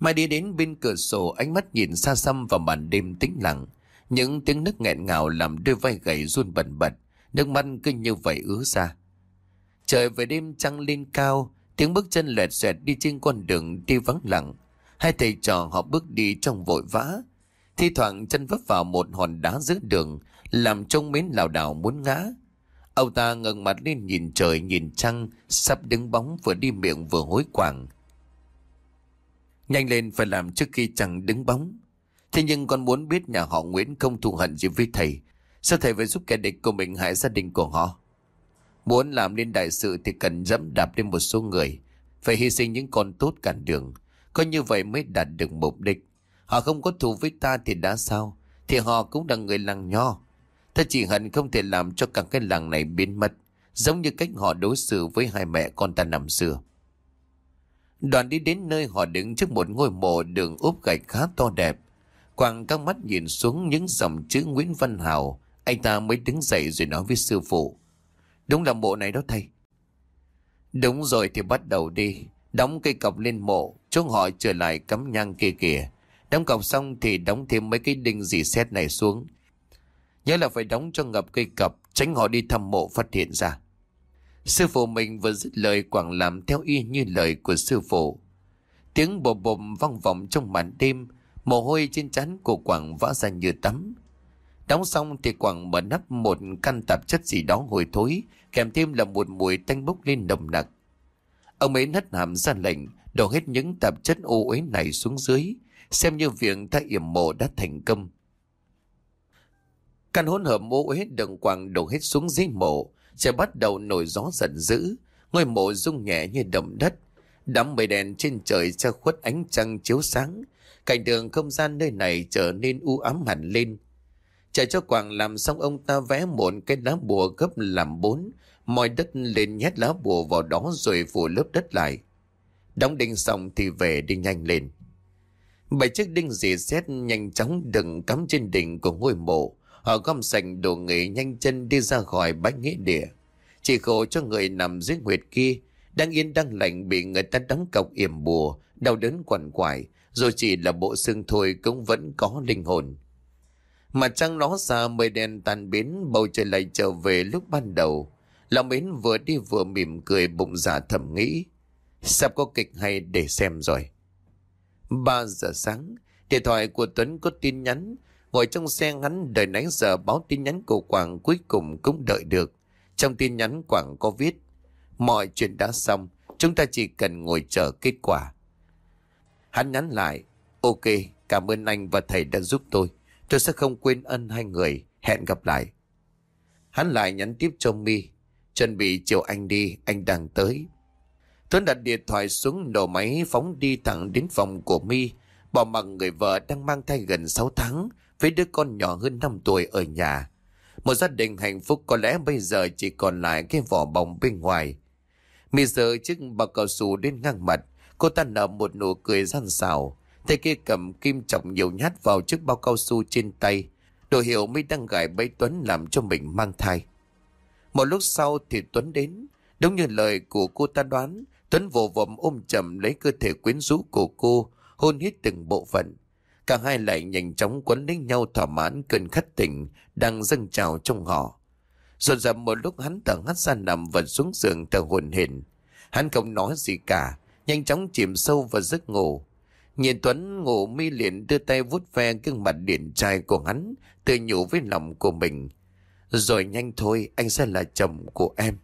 Mai đi đến bên cửa sổ ánh mắt nhìn xa xăm vào màn đêm tĩnh lặng. Những tiếng nước nghẹn ngào làm đôi vai gầy run bẩn bật. Nước mắt cứ như vậy ứa ra. Trời về đêm trăng lên cao. Tiếng bước chân lẹt xẹt đi trên con đường đi vắng lặng. Hai thầy trò họ bước đi trong vội vã. Thi thoảng chân vấp vào một hòn đá giữa đường. Làm trông mến lảo đảo muốn ngã. Ông ta ngẩng mặt lên nhìn trời, nhìn trăng. Sắp đứng bóng vừa đi miệng vừa hối quảng. Nhanh lên phải làm trước khi chẳng đứng bóng. Thế nhưng con muốn biết nhà họ Nguyễn không thù hận gì với thầy. Sao thầy phải giúp kẻ địch của mình hại gia đình của họ? Muốn làm nên đại sự thì cần dẫm đạp lên một số người. Phải hy sinh những con tốt cản đường. Có như vậy mới đạt được mục đích. Họ không có thù với ta thì đã sao? Thì họ cũng là người làng nho. Ta chỉ hận không thể làm cho cả cái làng này biến mất. Giống như cách họ đối xử với hai mẹ con ta năm xưa. Đoàn đi đến nơi họ đứng trước một ngôi mộ đường úp gạch khá to đẹp. Quang các mắt nhìn xuống những dòng chữ Nguyễn Văn Hào, anh ta mới đứng dậy rồi nói với sư phụ. Đúng là mộ này đó thầy. Đúng rồi thì bắt đầu đi. Đóng cây cọc lên mộ, chúng họ trở lại cắm nhang kia kìa. Đóng cọc xong thì đóng thêm mấy cái đinh dì xét này xuống. Nhớ là phải đóng cho ngập cây cọc, tránh họ đi thăm mộ phát hiện ra. Sư phụ mình vừa dứt lời quảng làm theo y như lời của sư phụ. Tiếng bồm bồm vang vọng trong màn đêm, mồ hôi trên trán của Quảng vã ra như tắm. Đóng xong thì Quảng mở nắp một căn tạp chất gì đó hồi thối, kèm thêm là một mùi tanh bốc lên nồng nặc. Ông ấy hất hàm ra lệnh, đổ hết những tạp chất ô uế này xuống dưới, xem như việc ta yểm mộ đã thành công. Căn hỗn hợp ô uế đựng quàng đổ hết xuống dưới mộ, sẽ bắt đầu nổi gió giận dữ, ngôi mộ rung nhẹ như động đất. Đám mây đèn trên trời che khuất ánh trăng chiếu sáng, cảnh đường không gian nơi này trở nên u ám hẳn lên. Chờ cho Quảng làm xong ông ta vẽ một cái lá bùa gấp làm bốn, moi đất lên nhét lá bùa vào đó rồi phủ lớp đất lại. Đóng đinh xong thì về đi nhanh lên. Bảy chiếc đinh dì xét nhanh chóng đừng cắm trên đỉnh của ngôi mộ. Họ gom sành đồ nghề nhanh chân đi ra khỏi bãi nghĩa địa. Chỉ khổ cho người nằm dưới nguyệt kia, đang yên đang lạnh bị người ta đóng cọc yểm bùa, đau đớn quằn quại, rồi chỉ là bộ xương thôi cũng vẫn có linh hồn. Mặt trăng nó xa mây đen tan biến, bầu trời lại trở về lúc ban đầu. Lòng mến vừa đi vừa mỉm cười bụng dạ thầm nghĩ. Sắp có kịch hay để xem rồi. 3 giờ sáng, điện thoại của Tuấn có tin nhắn, Ngồi trong xe ngắn đợi nãy giờ báo tin nhắn của Quảng cuối cùng cũng đợi được. Trong tin nhắn Quảng có viết Mọi chuyện đã xong, chúng ta chỉ cần ngồi chờ kết quả. Hắn nhắn lại Ok, cảm ơn anh và thầy đã giúp tôi. Tôi sẽ không quên ân hai người. Hẹn gặp lại. Hắn lại nhắn tiếp cho mi Chuẩn bị chiều anh đi, anh đang tới. Tuấn đặt điện thoại xuống đầu máy phóng đi thẳng đến phòng của mi Bỏ mặc người vợ đang mang thai gần 6 tháng với đứa con nhỏ hơn 5 tuổi ở nhà. Một gia đình hạnh phúc có lẽ bây giờ chỉ còn lại cái vỏ bóng bên ngoài. Mi giờ chiếc bao cao su đến ngang mặt, cô ta nở một nụ cười gian xảo. Tay kia cầm kim trọng nhiều nhát vào chiếc bao cao su trên tay. Đồ hiệu mới đang gài bẫy Tuấn làm cho mình mang thai. Một lúc sau thì Tuấn đến. Đúng như lời của cô ta đoán, Tuấn vồ vộm ôm chầm lấy cơ thể quyến rũ của cô, hôn hít từng bộ phận. Cả hai lại nhanh chóng quấn lấy nhau thỏa mãn cơn khát tình đang dâng trào trong họ. Rồi dầm một lúc hắn thở hắt ra nằm vật xuống giường thở hồn hển. Hắn không nói gì cả, nhanh chóng chìm sâu vào giấc ngủ. Nhìn Tuấn ngủ mi liền đưa tay vuốt ve gương mặt điển trai của hắn, tự nhủ với lòng của mình. Rồi nhanh thôi, anh sẽ là chồng của em.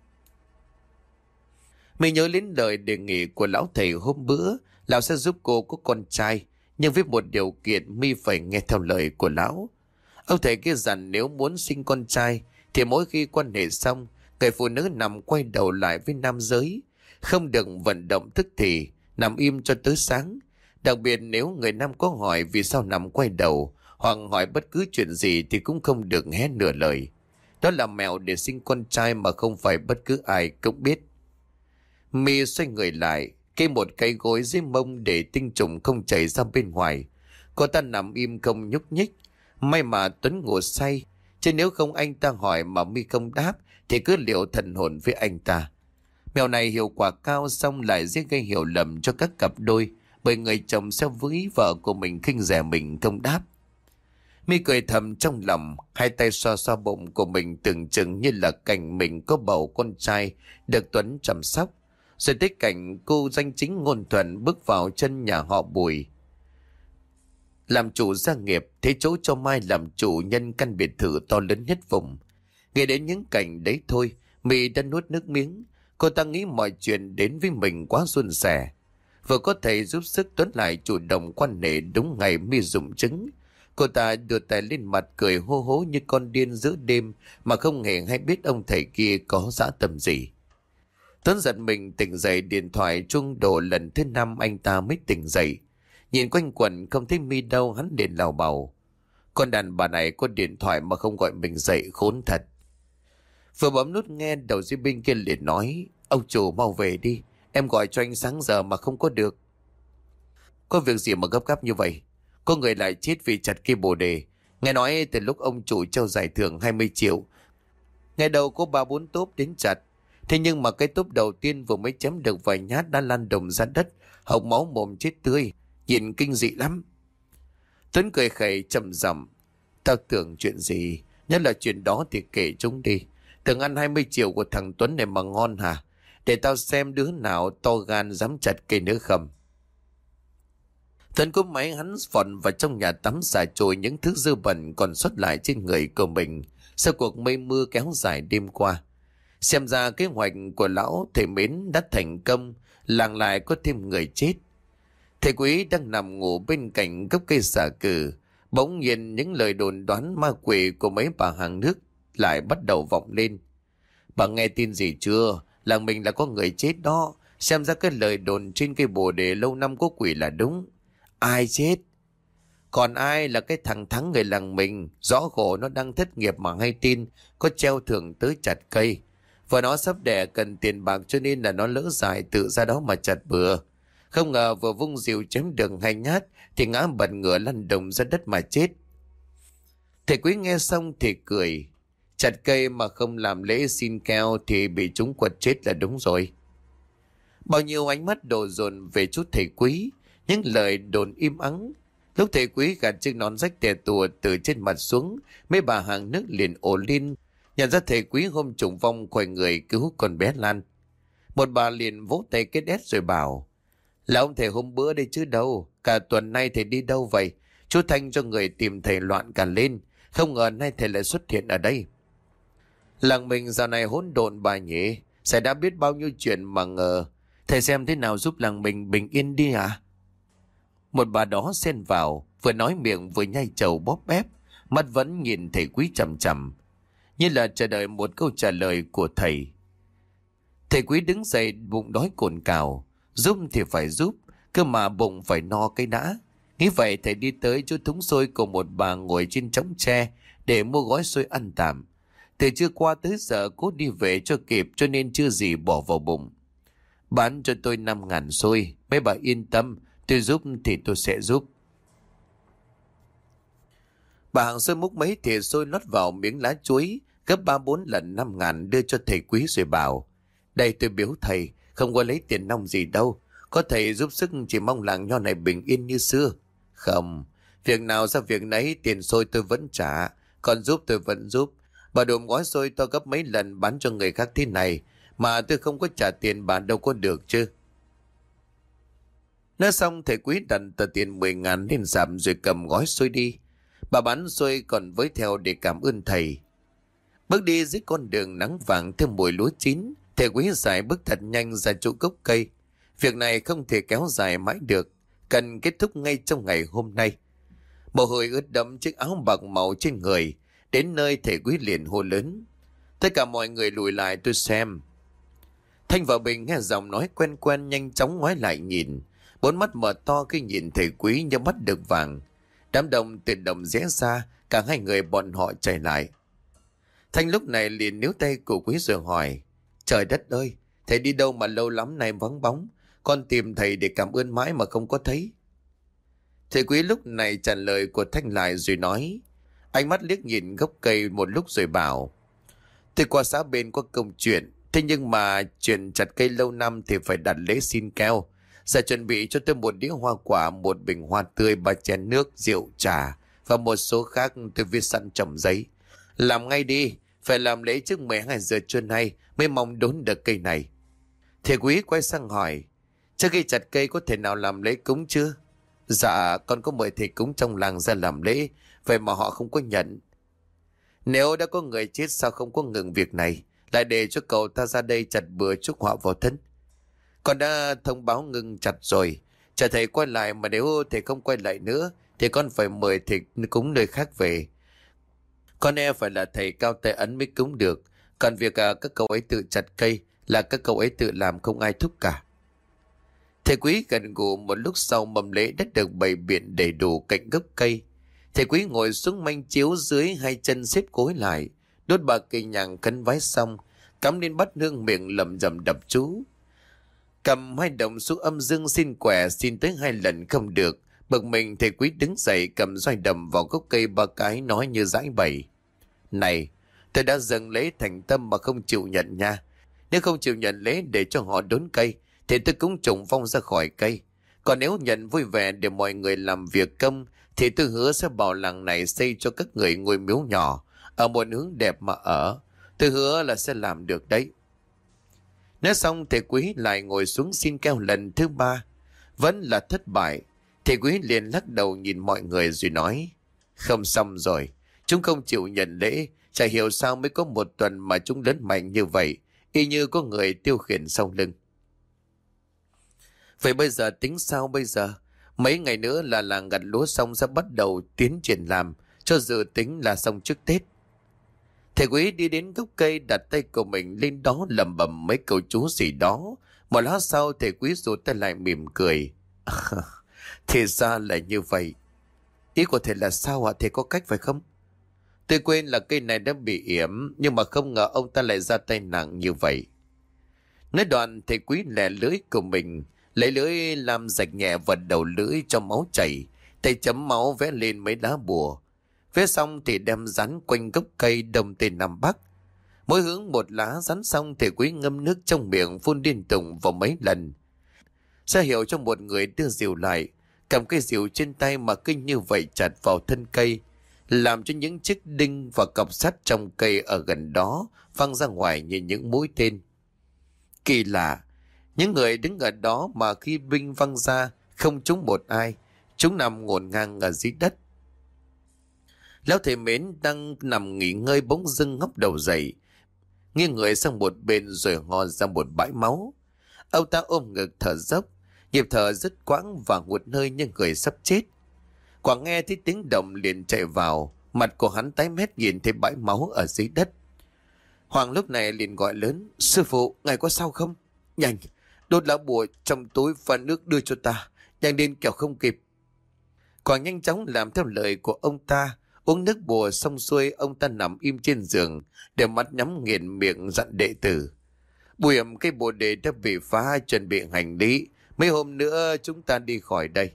Mình nhớ đến lời đề nghị của lão thầy hôm bữa, lão sẽ giúp cô có con trai, nhưng với một điều kiện mi phải nghe theo lời của lão. Ông thầy kia dặn nếu muốn sinh con trai, thì mỗi khi quan hệ xong, người phụ nữ nằm quay đầu lại với nam giới, không được vận động thức thì, nằm im cho tới sáng. Đặc biệt nếu người nam có hỏi vì sao nằm quay đầu, hoặc hỏi bất cứ chuyện gì thì cũng không được hé nửa lời. Đó là mẹo để sinh con trai mà không phải bất cứ ai cũng biết. Mi xoay người lại, kê một cây gối dưới mông để tinh trùng không chảy ra bên ngoài. Cô ta nằm im không nhúc nhích. May mà Tuấn ngủ say, chứ nếu không anh ta hỏi mà Mi không đáp thì cứ liệu thần hồn với anh ta. Mèo này hiệu quả cao xong lại dễ gây hiểu lầm cho các cặp đôi bởi người chồng sẽ với vợ của mình khinh rẻ mình không đáp. Mi cười thầm trong lòng, hai tay xoa xoa bụng của mình tưởng chừng như là cảnh mình có bầu con trai được Tuấn chăm sóc. Rồi tới cảnh cô danh chính ngôn thuận bước vào chân nhà họ Bùi. Làm chủ gia nghiệp, thế chỗ cho Mai làm chủ nhân căn biệt thự to lớn nhất vùng. Nghe đến những cảnh đấy thôi, Mi đã nuốt nước miếng. Cô ta nghĩ mọi chuyện đến với mình quá suôn sẻ. Vừa có thể giúp sức Tuấn lại chủ động quan hệ đúng ngày Mi dụng chứng. Cô ta đưa tay lên mặt cười hô hố như con điên giữa đêm mà không hề hay biết ông thầy kia có dã tâm gì. Tuấn giận mình tỉnh dậy, điện thoại trung độ lần thứ năm anh ta mới tỉnh dậy. Nhìn quanh quẩn, không thấy mi đâu, hắn liền lào bầu. Con đàn bà này có điện thoại mà không gọi mình dậy, khốn thật. Vừa bấm nút nghe đầu dưới bên kia liền nói, Ông chủ mau về đi Em gọi cho anh sáng giờ mà không có được. Có việc gì mà gấp gáp như vậy? Có người lại chết vì chặt cây bồ đề. Nghe nói từ lúc ông chủ trao giải thưởng 20 triệu. Ngày đầu có ba bốn tốp đến chặt. Thế nhưng mà cái tốp đầu tiên vừa mới chém được vài nhát đã lăn đồng ra đất, Hộc máu mồm chết tươi. Nhìn kinh dị lắm. Tuấn cười khẩy chậm rầm Tao tưởng chuyện gì? Nhất là chuyện đó thì kể chúng đi. Từng ăn 20 triệu của thằng Tuấn này mà ngon hả? Để tao xem đứa nào to gan dám chặt cây nữa không Tuấn cúp máy hắn phòn vào trong nhà tắm xả trôi những thứ dư bẩn còn xuất lại trên người của mình sau cuộc mây mưa kéo dài đêm qua. Xem ra kế hoạch của lão thầy mến đã thành công, làng lại có thêm người chết. Thầy quý đang nằm ngủ bên cạnh gốc cây xả cử, bỗng nhiên những lời đồn đoán ma quỷ của mấy bà hàng nước lại bắt đầu vọng lên. Bà nghe tin gì chưa? Làng mình là có người chết đó. Xem ra cái lời đồn trên cây bồ đề lâu năm có quỷ là đúng. Ai chết? Còn ai là cái thằng thắng người làng mình, rõ khổ nó đang thất nghiệp mà hay tin, có treo thưởng tới chặt cây. Và nó sắp đẻ cần tiền bạc cho nên là nó lỡ dài tự ra đó mà chặt bừa. Không ngờ vừa vung diều chém đường hay nhát thì ngã bật ngửa lăn đồng ra đất mà chết. Thầy quý nghe xong thì cười. Chặt cây mà không làm lễ xin keo thì bị chúng quật chết là đúng rồi. Bao nhiêu ánh mắt đổ dồn về chút thầy quý, những lời đồn im ắng. Lúc thầy quý gạt chiếc nón rách tè tùa từ trên mặt xuống, mấy bà hàng nước liền ổ lên, nhận ra thầy quý hôm trùng vong quay người cứu con bé Lan. Một bà liền vỗ tay kết ép rồi bảo, là ông thầy hôm bữa đây chứ đâu, cả tuần nay thầy đi đâu vậy? Chú Thanh cho người tìm thầy loạn cả lên, không ngờ nay thầy lại xuất hiện ở đây. Làng mình giờ này hỗn độn bà nhỉ, sẽ đã biết bao nhiêu chuyện mà ngờ. Thầy xem thế nào giúp làng mình bình yên đi à? Một bà đó xen vào, vừa nói miệng vừa nhai trầu bóp bép, mắt vẫn nhìn thầy quý chầm chầm. như là chờ đợi một câu trả lời của thầy. Thầy quý đứng dậy bụng đói cồn cào, giúp thì phải giúp, cơ mà bụng phải no cái đã. Nghĩ vậy thầy đi tới chỗ thúng xôi của một bà ngồi trên trống tre để mua gói xôi ăn tạm. Từ chưa qua tới giờ cố đi về cho kịp cho nên chưa gì bỏ vào bụng. Bán cho tôi 5 ngàn xôi, mấy bà yên tâm, tôi giúp thì tôi sẽ giúp. Bà hàng xôi múc mấy thìa xôi lót vào miếng lá chuối, gấp ba bốn lần 5 ngàn đưa cho thầy quý rồi bảo. Đây tôi biếu thầy, không có lấy tiền nông gì đâu. Có thầy giúp sức chỉ mong làng nho này bình yên như xưa. Không, việc nào ra việc nấy tiền xôi tôi vẫn trả, còn giúp tôi vẫn giúp. Bà đùm gói xôi to gấp mấy lần bán cho người khác thế này, mà tôi không có trả tiền bà đâu có được chứ. Nói xong thầy quý đặt tờ tiền 10 ngàn lên giảm rồi cầm gói xôi đi. Bà bán xôi còn với theo để cảm ơn thầy. Bước đi dưới con đường nắng vàng thêm mùi lúa chín, thầy quý giải bước thật nhanh ra chỗ gốc cây. Việc này không thể kéo dài mãi được, cần kết thúc ngay trong ngày hôm nay. Mồ hôi ướt đẫm chiếc áo bạc màu trên người, đến nơi thầy quý liền hô lớn. Tất cả mọi người lùi lại tôi xem. Thanh và Bình nghe giọng nói quen quen nhanh chóng ngoái lại nhìn. Bốn mắt mở to khi nhìn thầy quý như mắt được vàng. Đám đông tuyệt động rẽ xa, cả hai người bọn họ chạy lại. Thanh lúc này liền níu tay của quý rồi hỏi. Trời đất ơi, thầy đi đâu mà lâu lắm nay vắng bóng. Con tìm thầy để cảm ơn mãi mà không có thấy. Thầy quý lúc này trả lời của Thanh lại rồi nói. Ánh mắt liếc nhìn gốc cây một lúc rồi bảo. Tôi qua xã bên có công chuyện. Thế nhưng mà chuyện chặt cây lâu năm thì phải đặt lễ xin keo. Sẽ chuẩn bị cho tôi một đĩa hoa quả, một bình hoa tươi, ba chén nước, rượu, trà và một số khác tôi viết sẵn trong giấy. Làm ngay đi, phải làm lễ trước 12 giờ trưa nay mới mong đốn được cây này. Thầy quý quay sang hỏi, trước khi chặt cây có thể nào làm lễ cúng chưa? Dạ, con có mời thầy cúng trong làng ra làm lễ, vậy mà họ không có nhận. Nếu đã có người chết sao không có ngừng việc này, lại để cho cậu ta ra đây chặt bừa chúc họ vào thân. Con đã thông báo ngừng chặt rồi, chờ thầy quay lại mà nếu thầy không quay lại nữa, thì con phải mời thầy cúng nơi khác về. Con e phải là thầy cao tay ấn mới cúng được, còn việc à, các cậu ấy tự chặt cây là các cậu ấy tự làm không ai thúc cả. Thầy quý gần gù một lúc sau mầm lễ đã được bày biện đầy đủ cạnh gốc cây. Thầy quý ngồi xuống manh chiếu dưới hai chân xếp cối lại, đốt bà cây nhàng khấn vái xong, cắm lên bắt hương miệng lầm rầm đập chú. Cầm hai đồng xuống âm dương xin quẻ xin tới hai lần không được. Bực mình thầy quý đứng dậy cầm roi đầm vào gốc cây ba cái nói như dãi bầy. Này, tôi đã dâng lễ thành tâm mà không chịu nhận nha. Nếu không chịu nhận lễ để cho họ đốn cây, thì tôi cũng trùng phong ra khỏi cây. Còn nếu nhận vui vẻ để mọi người làm việc công, thì tôi hứa sẽ bảo làng này xây cho các người ngôi miếu nhỏ, ở một hướng đẹp mà ở. Tôi hứa là sẽ làm được đấy. Nói xong thầy quý lại ngồi xuống xin keo lần thứ ba. Vẫn là thất bại. Thầy quý liền lắc đầu nhìn mọi người rồi nói. Không xong rồi. Chúng không chịu nhận lễ. Chả hiểu sao mới có một tuần mà chúng lớn mạnh như vậy. Y như có người tiêu khiển sau lưng. Vậy bây giờ tính sao bây giờ? Mấy ngày nữa là làng gặt lúa xong sẽ bắt đầu tiến triển làm. Cho dự tính là xong trước Tết. Thầy quý đi đến gốc cây đặt tay của mình lên đó lầm bầm mấy câu chú gì đó. Một lát sau thầy quý rụt tay lại mỉm cười. thì ra là như vậy. Ý của thầy là sao ạ? Thầy có cách phải không? Tôi quên là cây này đã bị yểm, nhưng mà không ngờ ông ta lại ra tay nặng như vậy. Nói đoạn thầy quý lẻ lưỡi của mình, lấy lưỡi làm rạch nhẹ vào đầu lưỡi cho máu chảy. tay chấm máu vẽ lên mấy lá bùa. Vẽ xong thì đem rắn quanh gốc cây đông tây nam bắc. Mỗi hướng một lá rắn xong thì quý ngâm nước trong miệng phun điên tùng vào mấy lần. Ra hiệu cho một người đưa rìu lại, cầm cây rìu trên tay mà kinh như vậy chặt vào thân cây, làm cho những chiếc đinh và cọc sắt trong cây ở gần đó văng ra ngoài như những mũi tên. Kỳ lạ, những người đứng ở đó mà khi binh văng ra không trúng một ai, chúng nằm ngổn ngang ở dưới đất. Lão thầy mến đang nằm nghỉ ngơi bỗng dưng ngóc đầu dậy. Nghiêng người sang một bên rồi hò ra một bãi máu. Ông ta ôm ngực thở dốc, nhịp thở rất quãng và ngụt hơi như người sắp chết. Quảng nghe thấy tiếng động liền chạy vào, mặt của hắn tái mét nhìn thấy bãi máu ở dưới đất. Hoàng lúc này liền gọi lớn. Sư phụ, ngài có sao không? Nhanh, đốt lá bùa trong túi và nước đưa cho ta. Nhanh đến kẻo không kịp. Quảng nhanh chóng làm theo lời của ông ta. Uống nước bùa xong xuôi, ông ta nằm im trên giường. Để mắt nhắm nghiền miệng dặn đệ tử. Bùi ẩm cây bồ đề đã bị phá, chuẩn bị hành lý. Mấy hôm nữa chúng ta đi khỏi đây.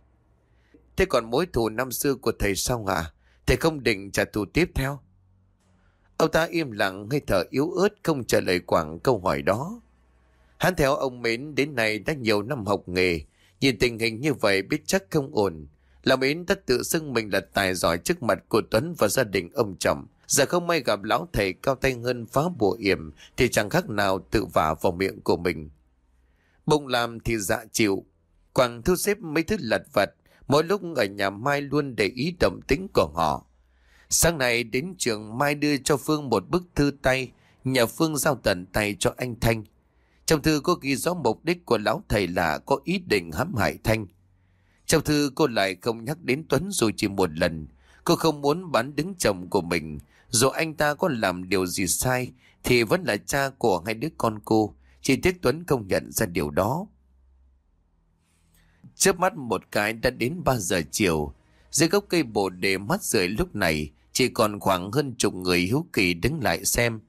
Thế còn mối thù năm xưa của thầy sao à? Thầy không định trả thù tiếp theo. Ông ta im lặng, hơi thở yếu ớt, không trả lời Quảng câu hỏi đó. Hắn theo ông Mến đến nay đã nhiều năm học nghề. Nhìn tình hình như vậy biết chắc không ổn. Lão Mến đã tự xưng mình là tài giỏi trước mặt của Tuấn và gia đình ông chồng. Giờ không may gặp lão thầy cao tay hơn phá bùa yểm thì chẳng khác nào tự vả vào miệng của mình. Bụng làm thì dạ chịu. Quảng thu xếp mấy thứ lật vật. Mỗi lúc ở nhà Mai luôn để ý động tính của họ. Sáng nay đến trường Mai đưa cho Phương một bức thư tay, nhờ Phương giao tận tay cho anh Thanh. Trong thư có ghi rõ mục đích của lão thầy là có ý định hãm hại Thanh. Trong thư cô lại không nhắc đến Tuấn dù chỉ một lần. Cô không muốn bán đứng chồng của mình. Dù anh ta có làm điều gì sai, thì vẫn là cha của hai đứa con cô. Chỉ tiếc Tuấn không nhận ra điều đó. Trước mắt một cái đã đến 3 giờ chiều. Dưới gốc cây bồ đề mắt rưỡi lúc này, chỉ còn khoảng hơn chục người hiếu kỳ đứng lại xem.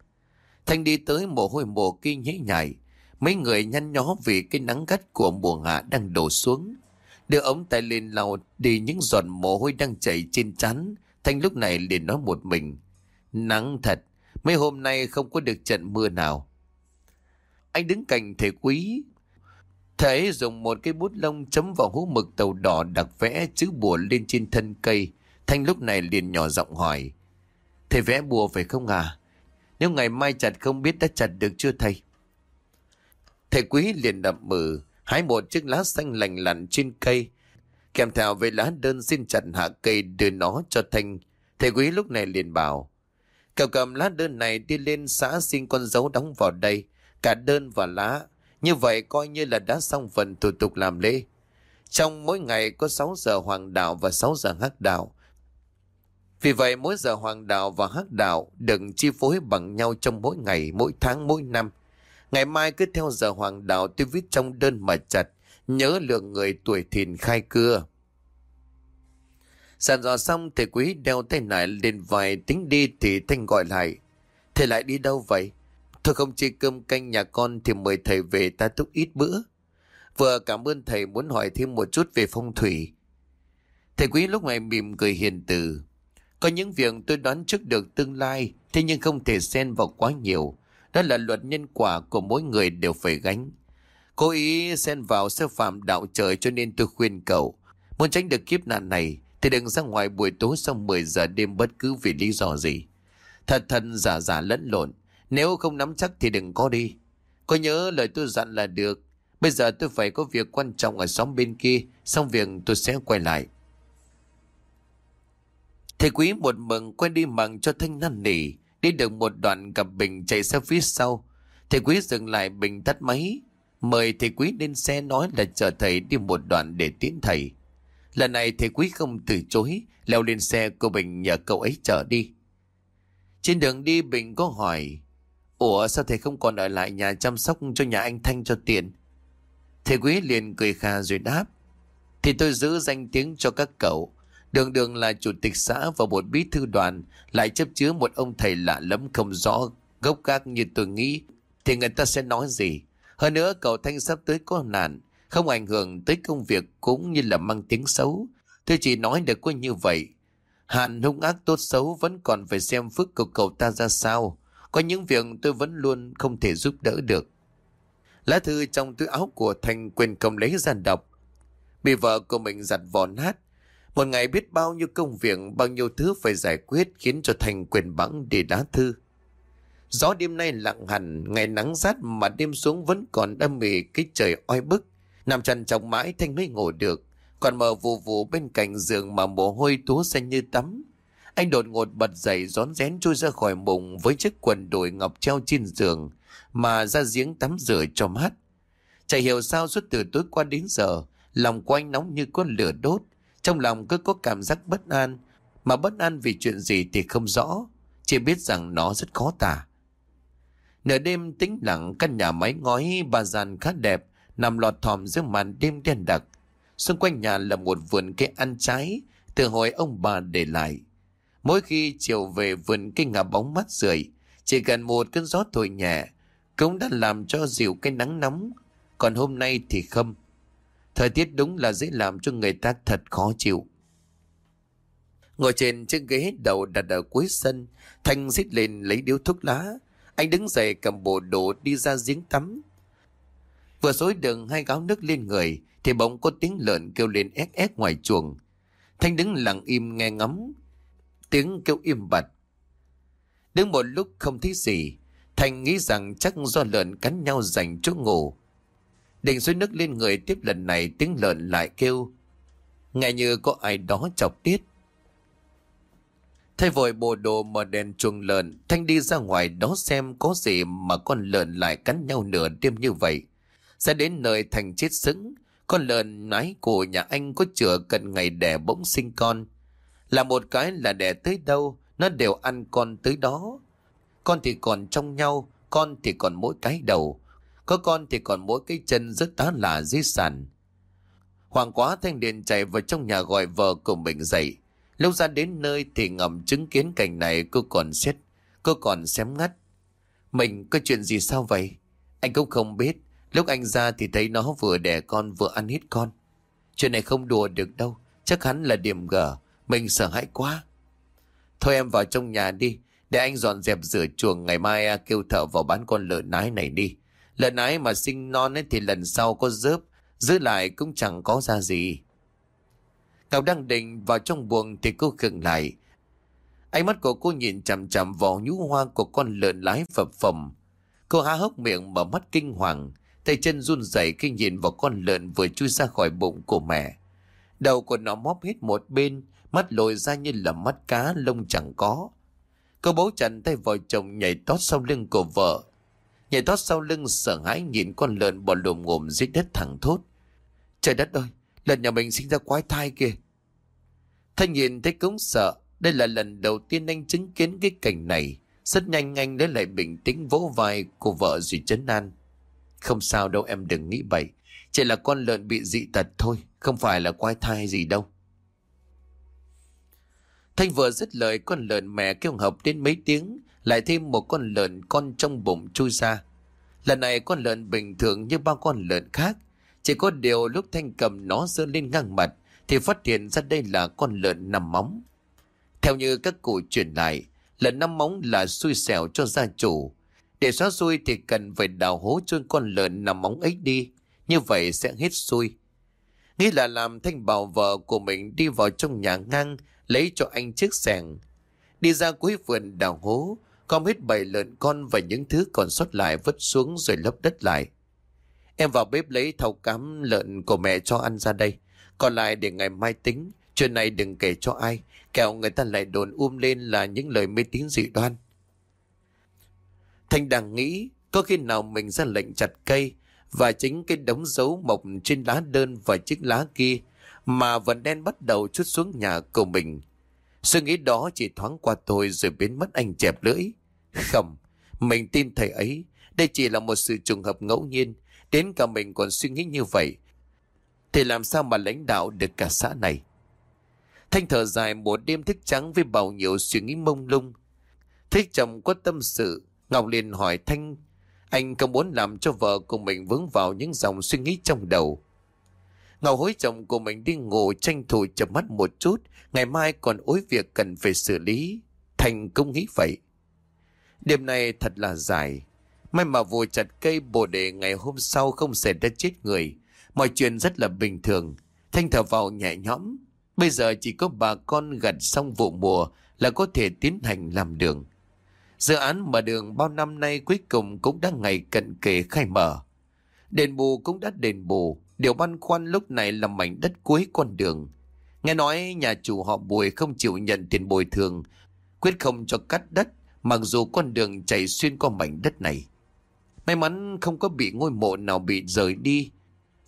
Thanh đi tới mồ hôi mồ kinh nhễ nhảy. Mấy người nhăn nhó vì cái nắng gắt của mùa hạ đang đổ xuống. Đưa ống tay lên lau đi những giọt mồ hôi đang chảy trên chắn. Thanh lúc này liền nói một mình. Nắng thật, mấy hôm nay không có được trận mưa nào. Anh đứng cạnh thầy quý. Thầy dùng một cái bút lông chấm vào hú mực tàu đỏ đặc vẽ chữ bùa lên trên thân cây. Thanh lúc này liền nhỏ giọng hỏi. Thầy vẽ bùa phải không à? Nếu ngày mai chặt không biết đã chặt được chưa thầy? Thầy quý liền đập mử, hái một chiếc lá xanh lành lặn trên cây. Kèm theo với lá đơn xin chặt hạ cây đưa nó cho Thanh. Thầy quý lúc này liền bảo. Cậu cầm lá đơn này đi lên xã xin con dấu đóng vào đây. Cả đơn và lá. Như vậy coi như là đã xong phần thủ tục làm lễ. Trong mỗi ngày có 6 giờ hoàng đạo và 6 giờ hắc đạo. Vì vậy mỗi giờ hoàng đạo và hắc đạo đừng chi phối bằng nhau trong mỗi ngày, mỗi tháng, mỗi năm. Ngày mai cứ theo giờ hoàng đạo tôi viết trong đơn mà chặt, nhớ lượng người tuổi thìn khai cưa. Sàn dò xong thầy quý đeo tay nải lên vai tính đi thì Thanh gọi lại. Thầy lại đi đâu vậy? Thôi không chỉ cơm canh nhà con thì mời thầy về ta túc ít bữa. Vừa cảm ơn thầy muốn hỏi thêm một chút về phong thủy. Thầy quý lúc này mỉm cười hiền từ. Có những việc tôi đoán trước được tương lai, thế nhưng không thể xen vào quá nhiều. Đó là luật nhân quả của mỗi người đều phải gánh. Cố ý xen vào sẽ phạm đạo trời cho nên tôi khuyên cậu. Muốn tránh được kiếp nạn này thì đừng ra ngoài buổi tối sau 10 giờ đêm bất cứ vì lý do gì. Thật thân giả giả lẫn lộn. Nếu không nắm chắc thì đừng có đi. Có nhớ lời tôi dặn là được. Bây giờ tôi phải có việc quan trọng ở xóm bên kia. Xong việc tôi sẽ quay lại. Thầy quý một mừng quay đi mừng cho thanh năn nỉ. Đi được một đoạn gặp Bình chạy xe phía sau. Thầy quý dừng lại Bình tắt máy. Mời thầy quý lên xe nói là chờ thầy đi một đoạn để tiễn thầy. Lần này thầy quý không từ chối, leo lên xe của Bình nhờ cậu ấy chở đi. Trên đường đi Bình có hỏi, Ủa sao thầy không còn ở lại nhà chăm sóc cho nhà anh Thanh cho tiền? Thầy quý liền cười khà rồi đáp, Thì tôi giữ danh tiếng cho các cậu. Đường đường là chủ tịch xã và một bí thư đoàn, lại chấp chứa một ông thầy lạ lẫm không rõ, gốc gác như tôi nghĩ, thì người ta sẽ nói gì. Hơn nữa cậu Thanh sắp tới có nạn, không ảnh hưởng tới công việc cũng như là mang tiếng xấu. Tôi chỉ nói được có như vậy. Hạn hung ác tốt xấu vẫn còn phải xem phước của cậu ta ra sao. Có những việc tôi vẫn luôn không thể giúp đỡ được. Lá thư trong túi áo của Thanh quên cầm lấy ra đọc. Bị vợ của mình giặt vò nát. Một ngày biết bao nhiêu công việc, bao nhiêu thứ phải giải quyết khiến cho thành quyền bẵng để lá thư. Gió đêm nay lặng hẳn, ngày nắng rát mà đêm xuống vẫn còn đâm mì cái trời oi bức. Nằm trần trong mãi Thanh mới ngủ được. Còn mở vụ vụ bên cạnh giường mà mồ hôi túa xanh như tắm. Anh đột ngột bật dậy rón rén trôi ra khỏi mùng với chiếc quần đùi ngọc treo trên giường mà ra giếng tắm rửa cho mát. Chả hiểu sao suốt từ tối qua đến giờ, lòng của anh nóng như con lửa đốt. Trong lòng cứ có cảm giác bất an, mà bất an vì chuyện gì thì không rõ, chỉ biết rằng nó rất khó tả. Nửa đêm tĩnh lặng căn nhà máy ngói ba gian khá đẹp nằm lọt thòm giữa màn đêm đen đặc. Xung quanh nhà là một vườn cây ăn trái từ hồi ông bà để lại. Mỗi khi chiều về vườn cây ngả bóng mắt rượi, chỉ cần một cơn gió thổi nhẹ cũng đã làm cho dịu cái nắng nóng. Còn hôm nay thì không. Thời tiết đúng là dễ làm cho người ta thật khó chịu. Ngồi trên chiếc ghế đầu đặt ở cuối sân, Thanh rít lên lấy điếu thuốc lá. Anh đứng dậy cầm bộ đồ đi ra giếng tắm. Vừa xối đường hai gáo nước lên người, thì bỗng có tiếng lợn kêu lên ép ép ngoài chuồng. Thanh đứng lặng im nghe ngắm. Tiếng kêu im bặt. Đứng một lúc không thấy gì, Thanh nghĩ rằng chắc do lợn cắn nhau giành chỗ ngủ. Định xối nước lên người tiếp lần này tiếng lợn lại kêu. Nghe như có ai đó chọc tiết. Thay vội bộ đồ mở đèn chuồng lợn, Thanh đi ra ngoài đó xem có gì mà con lợn lại cắn nhau nửa đêm như vậy. Sẽ đến nơi Thành chết sững, con lợn nái của nhà anh có chữa cận ngày đẻ bỗng sinh con. Là một cái là đẻ tới đâu, nó đều ăn con tới đó. Con thì còn trong nhau, con thì còn mỗi cái đầu. Có con thì còn mỗi cái chân rất tá lạ dưới sàn. Hoàng quá thanh điện chạy vào trong nhà gọi vợ của mình dậy. Lúc ra đến nơi thì ngầm chứng kiến cảnh này cô còn xét, cô còn xém ngắt. Mình có chuyện gì sao vậy? Anh cũng không biết. Lúc anh ra thì thấy nó vừa đẻ con vừa ăn hít con. Chuyện này không đùa được đâu. Chắc hắn là điểm gở. Mình sợ hãi quá. Thôi em vào trong nhà đi. Để anh dọn dẹp rửa chuồng ngày mai à, kêu thợ vào bán con lợn nái này đi lần nái mà sinh non ấy thì lần sau có rớp. Giữ lại cũng chẳng có ra gì. Cậu đang định vào trong buồng thì cô khựng lại. Ánh mắt của cô nhìn chằm chằm vào nhũ hoa của con lợn lái phập phồng. Cô há hốc miệng mở mắt kinh hoàng. Tay chân run rẩy khi nhìn vào con lợn vừa chui ra khỏi bụng của mẹ. Đầu của nó móp hết một bên, mắt lồi ra như là mắt cá lông chẳng có. Cô bấu chặn tay vợ chồng nhảy tót sau lưng của vợ. Nhảy tót sau lưng sợ hãi nhìn con lợn bò lồm ngồm dưới đất thẳng thốt. Trời đất ơi, lần nhà mình sinh ra quái thai kìa. Thanh nhìn thấy cũng sợ, đây là lần đầu tiên anh chứng kiến cái cảnh này. Rất nhanh anh lấy lại bình tĩnh vỗ vai của vợ rồi chấn an. Không sao đâu em đừng nghĩ bậy. Chỉ là con lợn bị dị tật thôi, không phải là quái thai gì đâu. Thanh vừa dứt lời con lợn mẹ kêu hợp đến mấy tiếng, lại thêm một con lợn con trong bụng chui ra. Lần này con lợn bình thường như bao con lợn khác, chỉ có điều lúc Thanh cầm nó dơ lên ngang mặt thì phát hiện ra đây là con lợn nằm móng. Theo như các cụ truyền lại, lợn nằm móng là xui xẻo cho gia chủ. Để xóa xui thì cần phải đào hố cho con lợn nằm móng ấy đi, như vậy sẽ hết xui. Nghĩ là làm Thanh bảo vợ của mình đi vào trong nhà ngang lấy cho anh chiếc sẻng. Đi ra cuối vườn đào hố, gom hết bảy lợn con và những thứ còn sót lại vứt xuống rồi lấp đất lại. Em vào bếp lấy thau cám lợn của mẹ cho ăn ra đây. Còn lại để ngày mai tính. Chuyện này đừng kể cho ai. kẻo người ta lại đồn um lên là những lời mê tín dị đoan. Thanh đang nghĩ, có khi nào mình ra lệnh chặt cây và chính cái đống dấu mộc trên lá đơn và chiếc lá kia mà vẫn đen bắt đầu chút xuống nhà của mình. Suy nghĩ đó chỉ thoáng qua tôi rồi biến mất anh chẹp lưỡi. Không, mình tin thầy ấy. Đây chỉ là một sự trùng hợp ngẫu nhiên. Đến cả mình còn suy nghĩ như vậy. Thì làm sao mà lãnh đạo được cả xã này? Thanh thở dài một đêm thức trắng với bao nhiêu suy nghĩ mông lung. Thích chồng có tâm sự, Ngọc liền hỏi Thanh, anh không muốn làm cho vợ của mình vướng vào những dòng suy nghĩ trong đầu. Ngọc hối chồng của mình đi ngủ tranh thủ chập mắt một chút, ngày mai còn ối việc cần phải xử lý. Thanh cũng nghĩ vậy. Đêm nay thật là dài, May mà vùi chặt cây bồ đề ngày hôm sau không xảy ra chết người. Mọi chuyện rất là bình thường. Thanh thở vào nhẹ nhõm. Bây giờ chỉ có bà con gặt xong vụ mùa là có thể tiến hành làm đường. Dự án mở đường bao năm nay cuối cùng cũng đã ngày cận kề khai mở. Đền bù cũng đã đền bù. Điều băn khoăn lúc này là mảnh đất cuối con đường. Nghe nói nhà chủ họ Bùi không chịu nhận tiền bồi thường, quyết không cho cắt đất, mặc dù con đường chạy xuyên qua mảnh đất này. May mắn không có bị ngôi mộ nào bị rời đi.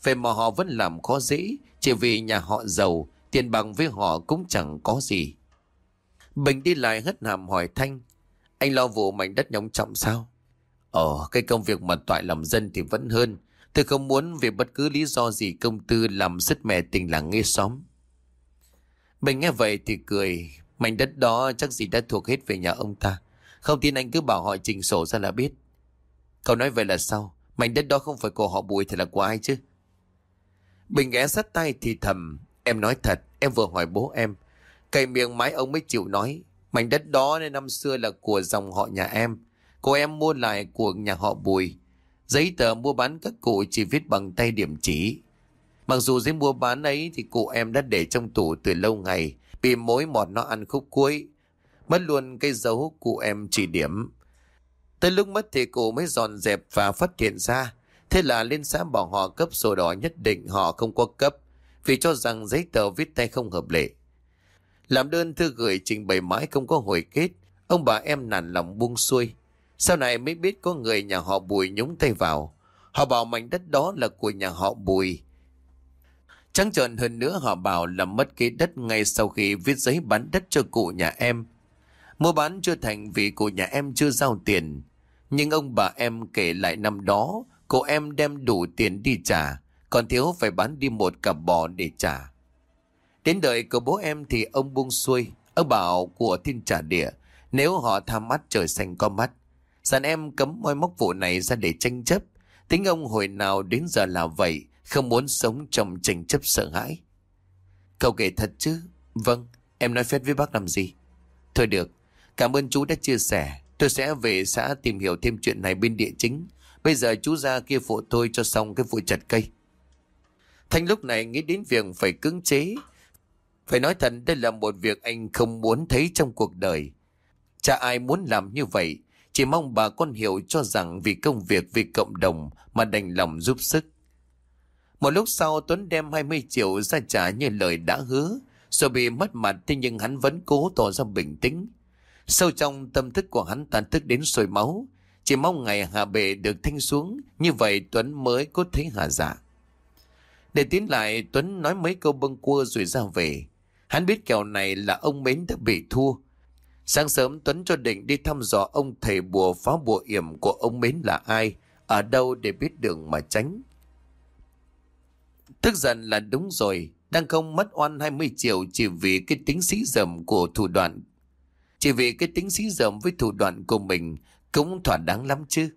Vậy mà họ vẫn làm khó dễ, chỉ vì nhà họ giàu, tiền bằng với họ cũng chẳng có gì. Bình đi lại hất hàm hỏi Thanh, anh lo vụ mảnh đất nhóng trọng sao? Ờ, cái công việc mà toại làm dân thì vẫn hơn. Tôi không muốn vì bất cứ lý do gì công tư làm sứt mẹ tình làng nghe xóm. Bình nghe vậy thì cười. Mảnh đất đó chắc gì đã thuộc hết về nhà ông ta. Không tin anh cứ bảo họ trình sổ ra là biết. Cậu nói vậy là sao? Mảnh đất đó không phải của họ bùi thì là của ai chứ? Bình ghé sát tay thì thầm. Em nói thật, em vừa hỏi bố em. Cậy miệng mái ông mới chịu nói. Mảnh đất đó nên năm xưa là của dòng họ nhà em. Cô em mua lại của nhà họ bùi. Giấy tờ mua bán các cụ chỉ viết bằng tay điểm chỉ. Mặc dù giấy mua bán ấy thì cụ em đã để trong tủ từ lâu ngày. Bị mối mọt nó ăn khúc cuối. Mất luôn cái dấu cụ em chỉ điểm. Tới lúc mất thì cụ mới dọn dẹp và phát hiện ra. Thế là lên xã bảo họ cấp sổ đỏ nhất định, họ không có cấp. Vì cho rằng giấy tờ viết tay không hợp lệ. Làm đơn thư gửi trình bày mãi không có hồi kết. Ông bà em nản lòng buông xuôi. Sau này mới biết có người nhà họ Bùi nhúng tay vào. Họ bảo mảnh đất đó là của nhà họ Bùi. Trắng trợn hơn nữa, họ bảo là mất cái đất ngay sau khi viết giấy bán đất cho cụ nhà em. Mua bán chưa thành vì cô nhà em chưa giao tiền. Nhưng ông bà em kể lại năm đó, cô em đem đủ tiền đi trả, còn thiếu phải bán đi một cặp bò để trả. Đến đợi của bố em thì ông buông xuôi, ông bảo của thiên trả địa, nếu họ tham mắt trời xanh có mắt. sàn em cấm moi móc vụ này ra để tranh chấp. Tính ông hồi nào đến giờ là vậy, không muốn sống trong tranh chấp sợ hãi. Cậu kể thật chứ? Vâng, em nói phép với bác làm gì? Thôi được, cảm ơn chú đã chia sẻ. Tôi sẽ về xã tìm hiểu thêm chuyện này bên địa chính. Bây giờ chú ra kia phụ tôi cho xong cái vụ chặt cây. Thanh lúc này nghĩ đến việc phải cứng chế. Phải nói thật đây là một việc anh không muốn thấy trong cuộc đời. Chả ai muốn làm như vậy. Chỉ mong bà con hiểu cho rằng vì công việc, vì cộng đồng mà đành lòng giúp sức. Một lúc sau Tuấn đem 20 triệu ra trả như lời đã hứa. Rồi bị mất mặt thế nhưng hắn vẫn cố tỏ ra bình tĩnh. Sâu trong tâm thức của hắn tàn thức đến sôi máu. Chỉ mong ngày hạ bệ được thanh xuống. Như vậy Tuấn mới có thấy hạ giả. Để tiến lại Tuấn nói mấy câu bâng cua rồi ra về. Hắn biết kèo này là ông Mến đã bị thua. Sáng sớm Tuấn cho định đi thăm dò ông thầy bùa phá bùa yểm của ông Mến là ai, ở đâu để biết đường mà tránh. Tức giận là đúng rồi, đang không mất oan 20 triệu chỉ vì cái tính sĩ dầm của thủ đoạn. Chỉ vì cái tính sĩ dầm với thủ đoạn của mình cũng thỏa đáng lắm chứ.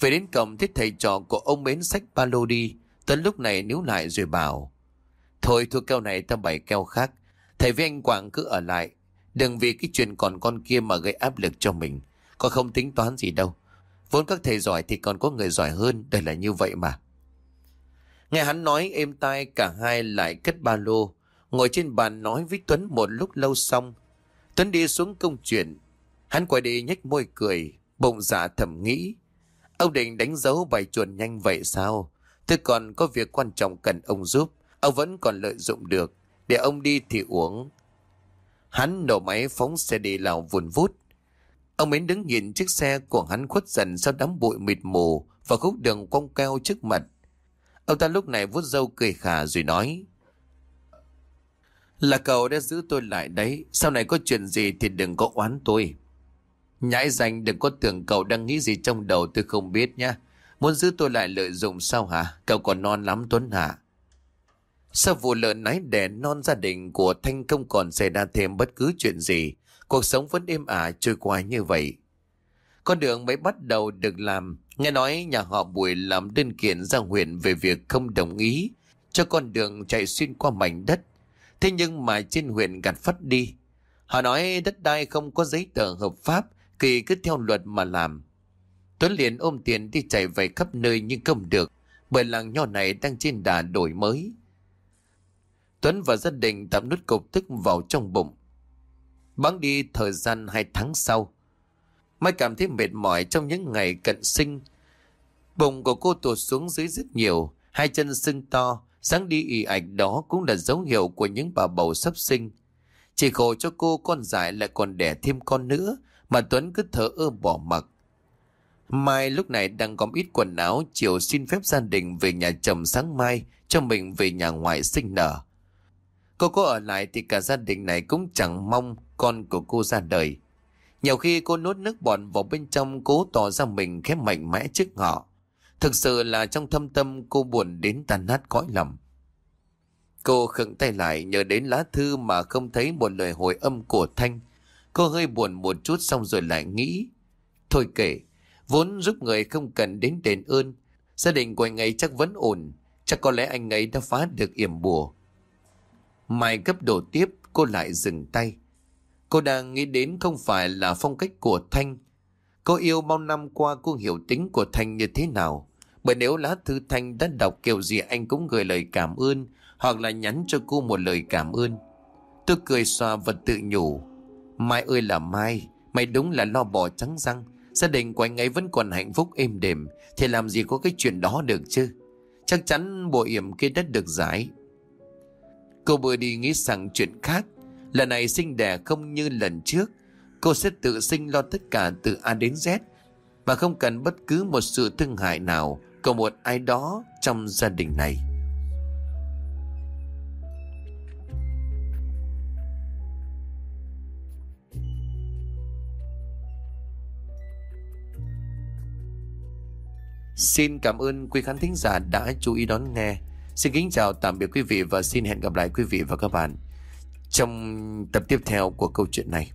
Về đến cổng thấy thầy trò của ông Mến sách ba lô đi, Tuấn lúc này níu lại rồi bảo. Thôi thua keo này ta bày keo khác, thầy với anh Quảng cứ ở lại, Đừng vì cái chuyện còn con kia mà gây áp lực cho mình. Con không tính toán gì đâu. Vốn các thầy giỏi thì còn có người giỏi hơn. Đây là như vậy mà. Nghe hắn nói êm tai cả hai lại cất ba lô. Ngồi trên bàn nói với Tuấn một lúc lâu xong. Tuấn đi xuống công chuyện. Hắn quay đi nhếch môi cười. Bụng dạ thầm nghĩ. Ông định đánh dấu bài chuồn nhanh vậy sao? Tôi còn có việc quan trọng cần ông giúp. Ông vẫn còn lợi dụng được. Để ông đi thì uống. Hắn nổ máy phóng xe đi lào vùn vút. Ông Mến đứng nhìn chiếc xe của hắn khuất dần sau đám bụi mịt mù và khúc đường cong keo trước mặt. Ông ta lúc này vuốt râu cười khà rồi nói. Là cậu đã giữ tôi lại đấy, sau này có chuyện gì thì đừng có oán tôi. Nhãi danh đừng có tưởng cậu đang nghĩ gì trong đầu tôi không biết nha. Muốn giữ tôi lại lợi dụng sao hả? Cậu còn non lắm Tuấn hả? Sau vụ lợn nái đẻ non gia đình của Thanh không còn xảy ra thêm bất cứ chuyện gì. Cuộc sống vẫn êm ả trôi qua như vậy. Con đường mới bắt đầu được làm. Nghe nói nhà họ Bùi làm đơn kiện ra huyện về việc không đồng ý cho con đường chạy xuyên qua mảnh đất. Thế nhưng mà trên huyện gạt phát đi. Họ nói đất đai không có giấy tờ hợp pháp, kỳ cứ theo luật mà làm. Tuấn liền ôm tiền đi chạy về khắp nơi nhưng không được, bởi làng nho này đang trên đà đổi mới. Tuấn và gia đình tạm nút cục tức vào trong bụng. Bắn đi thời gian hai tháng sau. Mai cảm thấy mệt mỏi trong những ngày cận sinh. Bụng của cô tụt xuống dưới rất nhiều, hai chân sưng to, sáng đi ị ạch đó cũng là dấu hiệu của những bà bầu sắp sinh. Chỉ khổ cho cô con dại lại còn đẻ thêm con nữa, mà Tuấn cứ thở ơ bỏ mặc. Mai lúc này đang có ít quần áo chiều xin phép gia đình về nhà chồng sáng mai cho mình về nhà ngoại sinh nở. Cô có ở lại thì cả gia đình này cũng chẳng mong con của cô ra đời. Nhiều khi cô nốt nước bọt vào bên trong cố tỏ ra mình khép mạnh mẽ trước họ. Thực sự là trong thâm tâm cô buồn đến tàn nát cõi lòng. Cô khựng tay lại nhớ đến lá thư mà không thấy một lời hồi âm của Thanh. Cô hơi buồn một chút xong rồi lại nghĩ. Thôi kể, vốn giúp người không cần đến đền ơn. Gia đình của anh ấy chắc vẫn ổn. Chắc có lẽ anh ấy đã phá được yểm bùa. Mai gấp đổ tiếp, cô lại dừng tay. Cô đang nghĩ đến không phải là phong cách của Thanh. Cô yêu bao năm qua cô hiểu tính của Thanh như thế nào. Bởi nếu lá thư Thanh đã đọc kiểu gì anh cũng gửi lời cảm ơn hoặc là nhắn cho cô một lời cảm ơn. Tôi cười xòa và tự nhủ. Mai ơi là Mai, mày đúng là lo bỏ trắng răng. Gia đình của anh ấy vẫn còn hạnh phúc êm đềm, thì làm gì có cái chuyện đó được chứ? Chắc chắn bộ yểm kia đất được giải. Cô vừa đi nghĩ sang chuyện khác. Lần này sinh đẻ không như lần trước. Cô sẽ tự sinh lo tất cả từ A đến Z. Mà không cần bất cứ một sự thương hại nào của một ai đó trong gia đình này. Xin cảm ơn quý khán thính giả đã chú ý đón nghe. Xin kính chào tạm biệt quý vị và xin hẹn gặp lại quý vị và các bạn trong tập tiếp theo của câu chuyện này.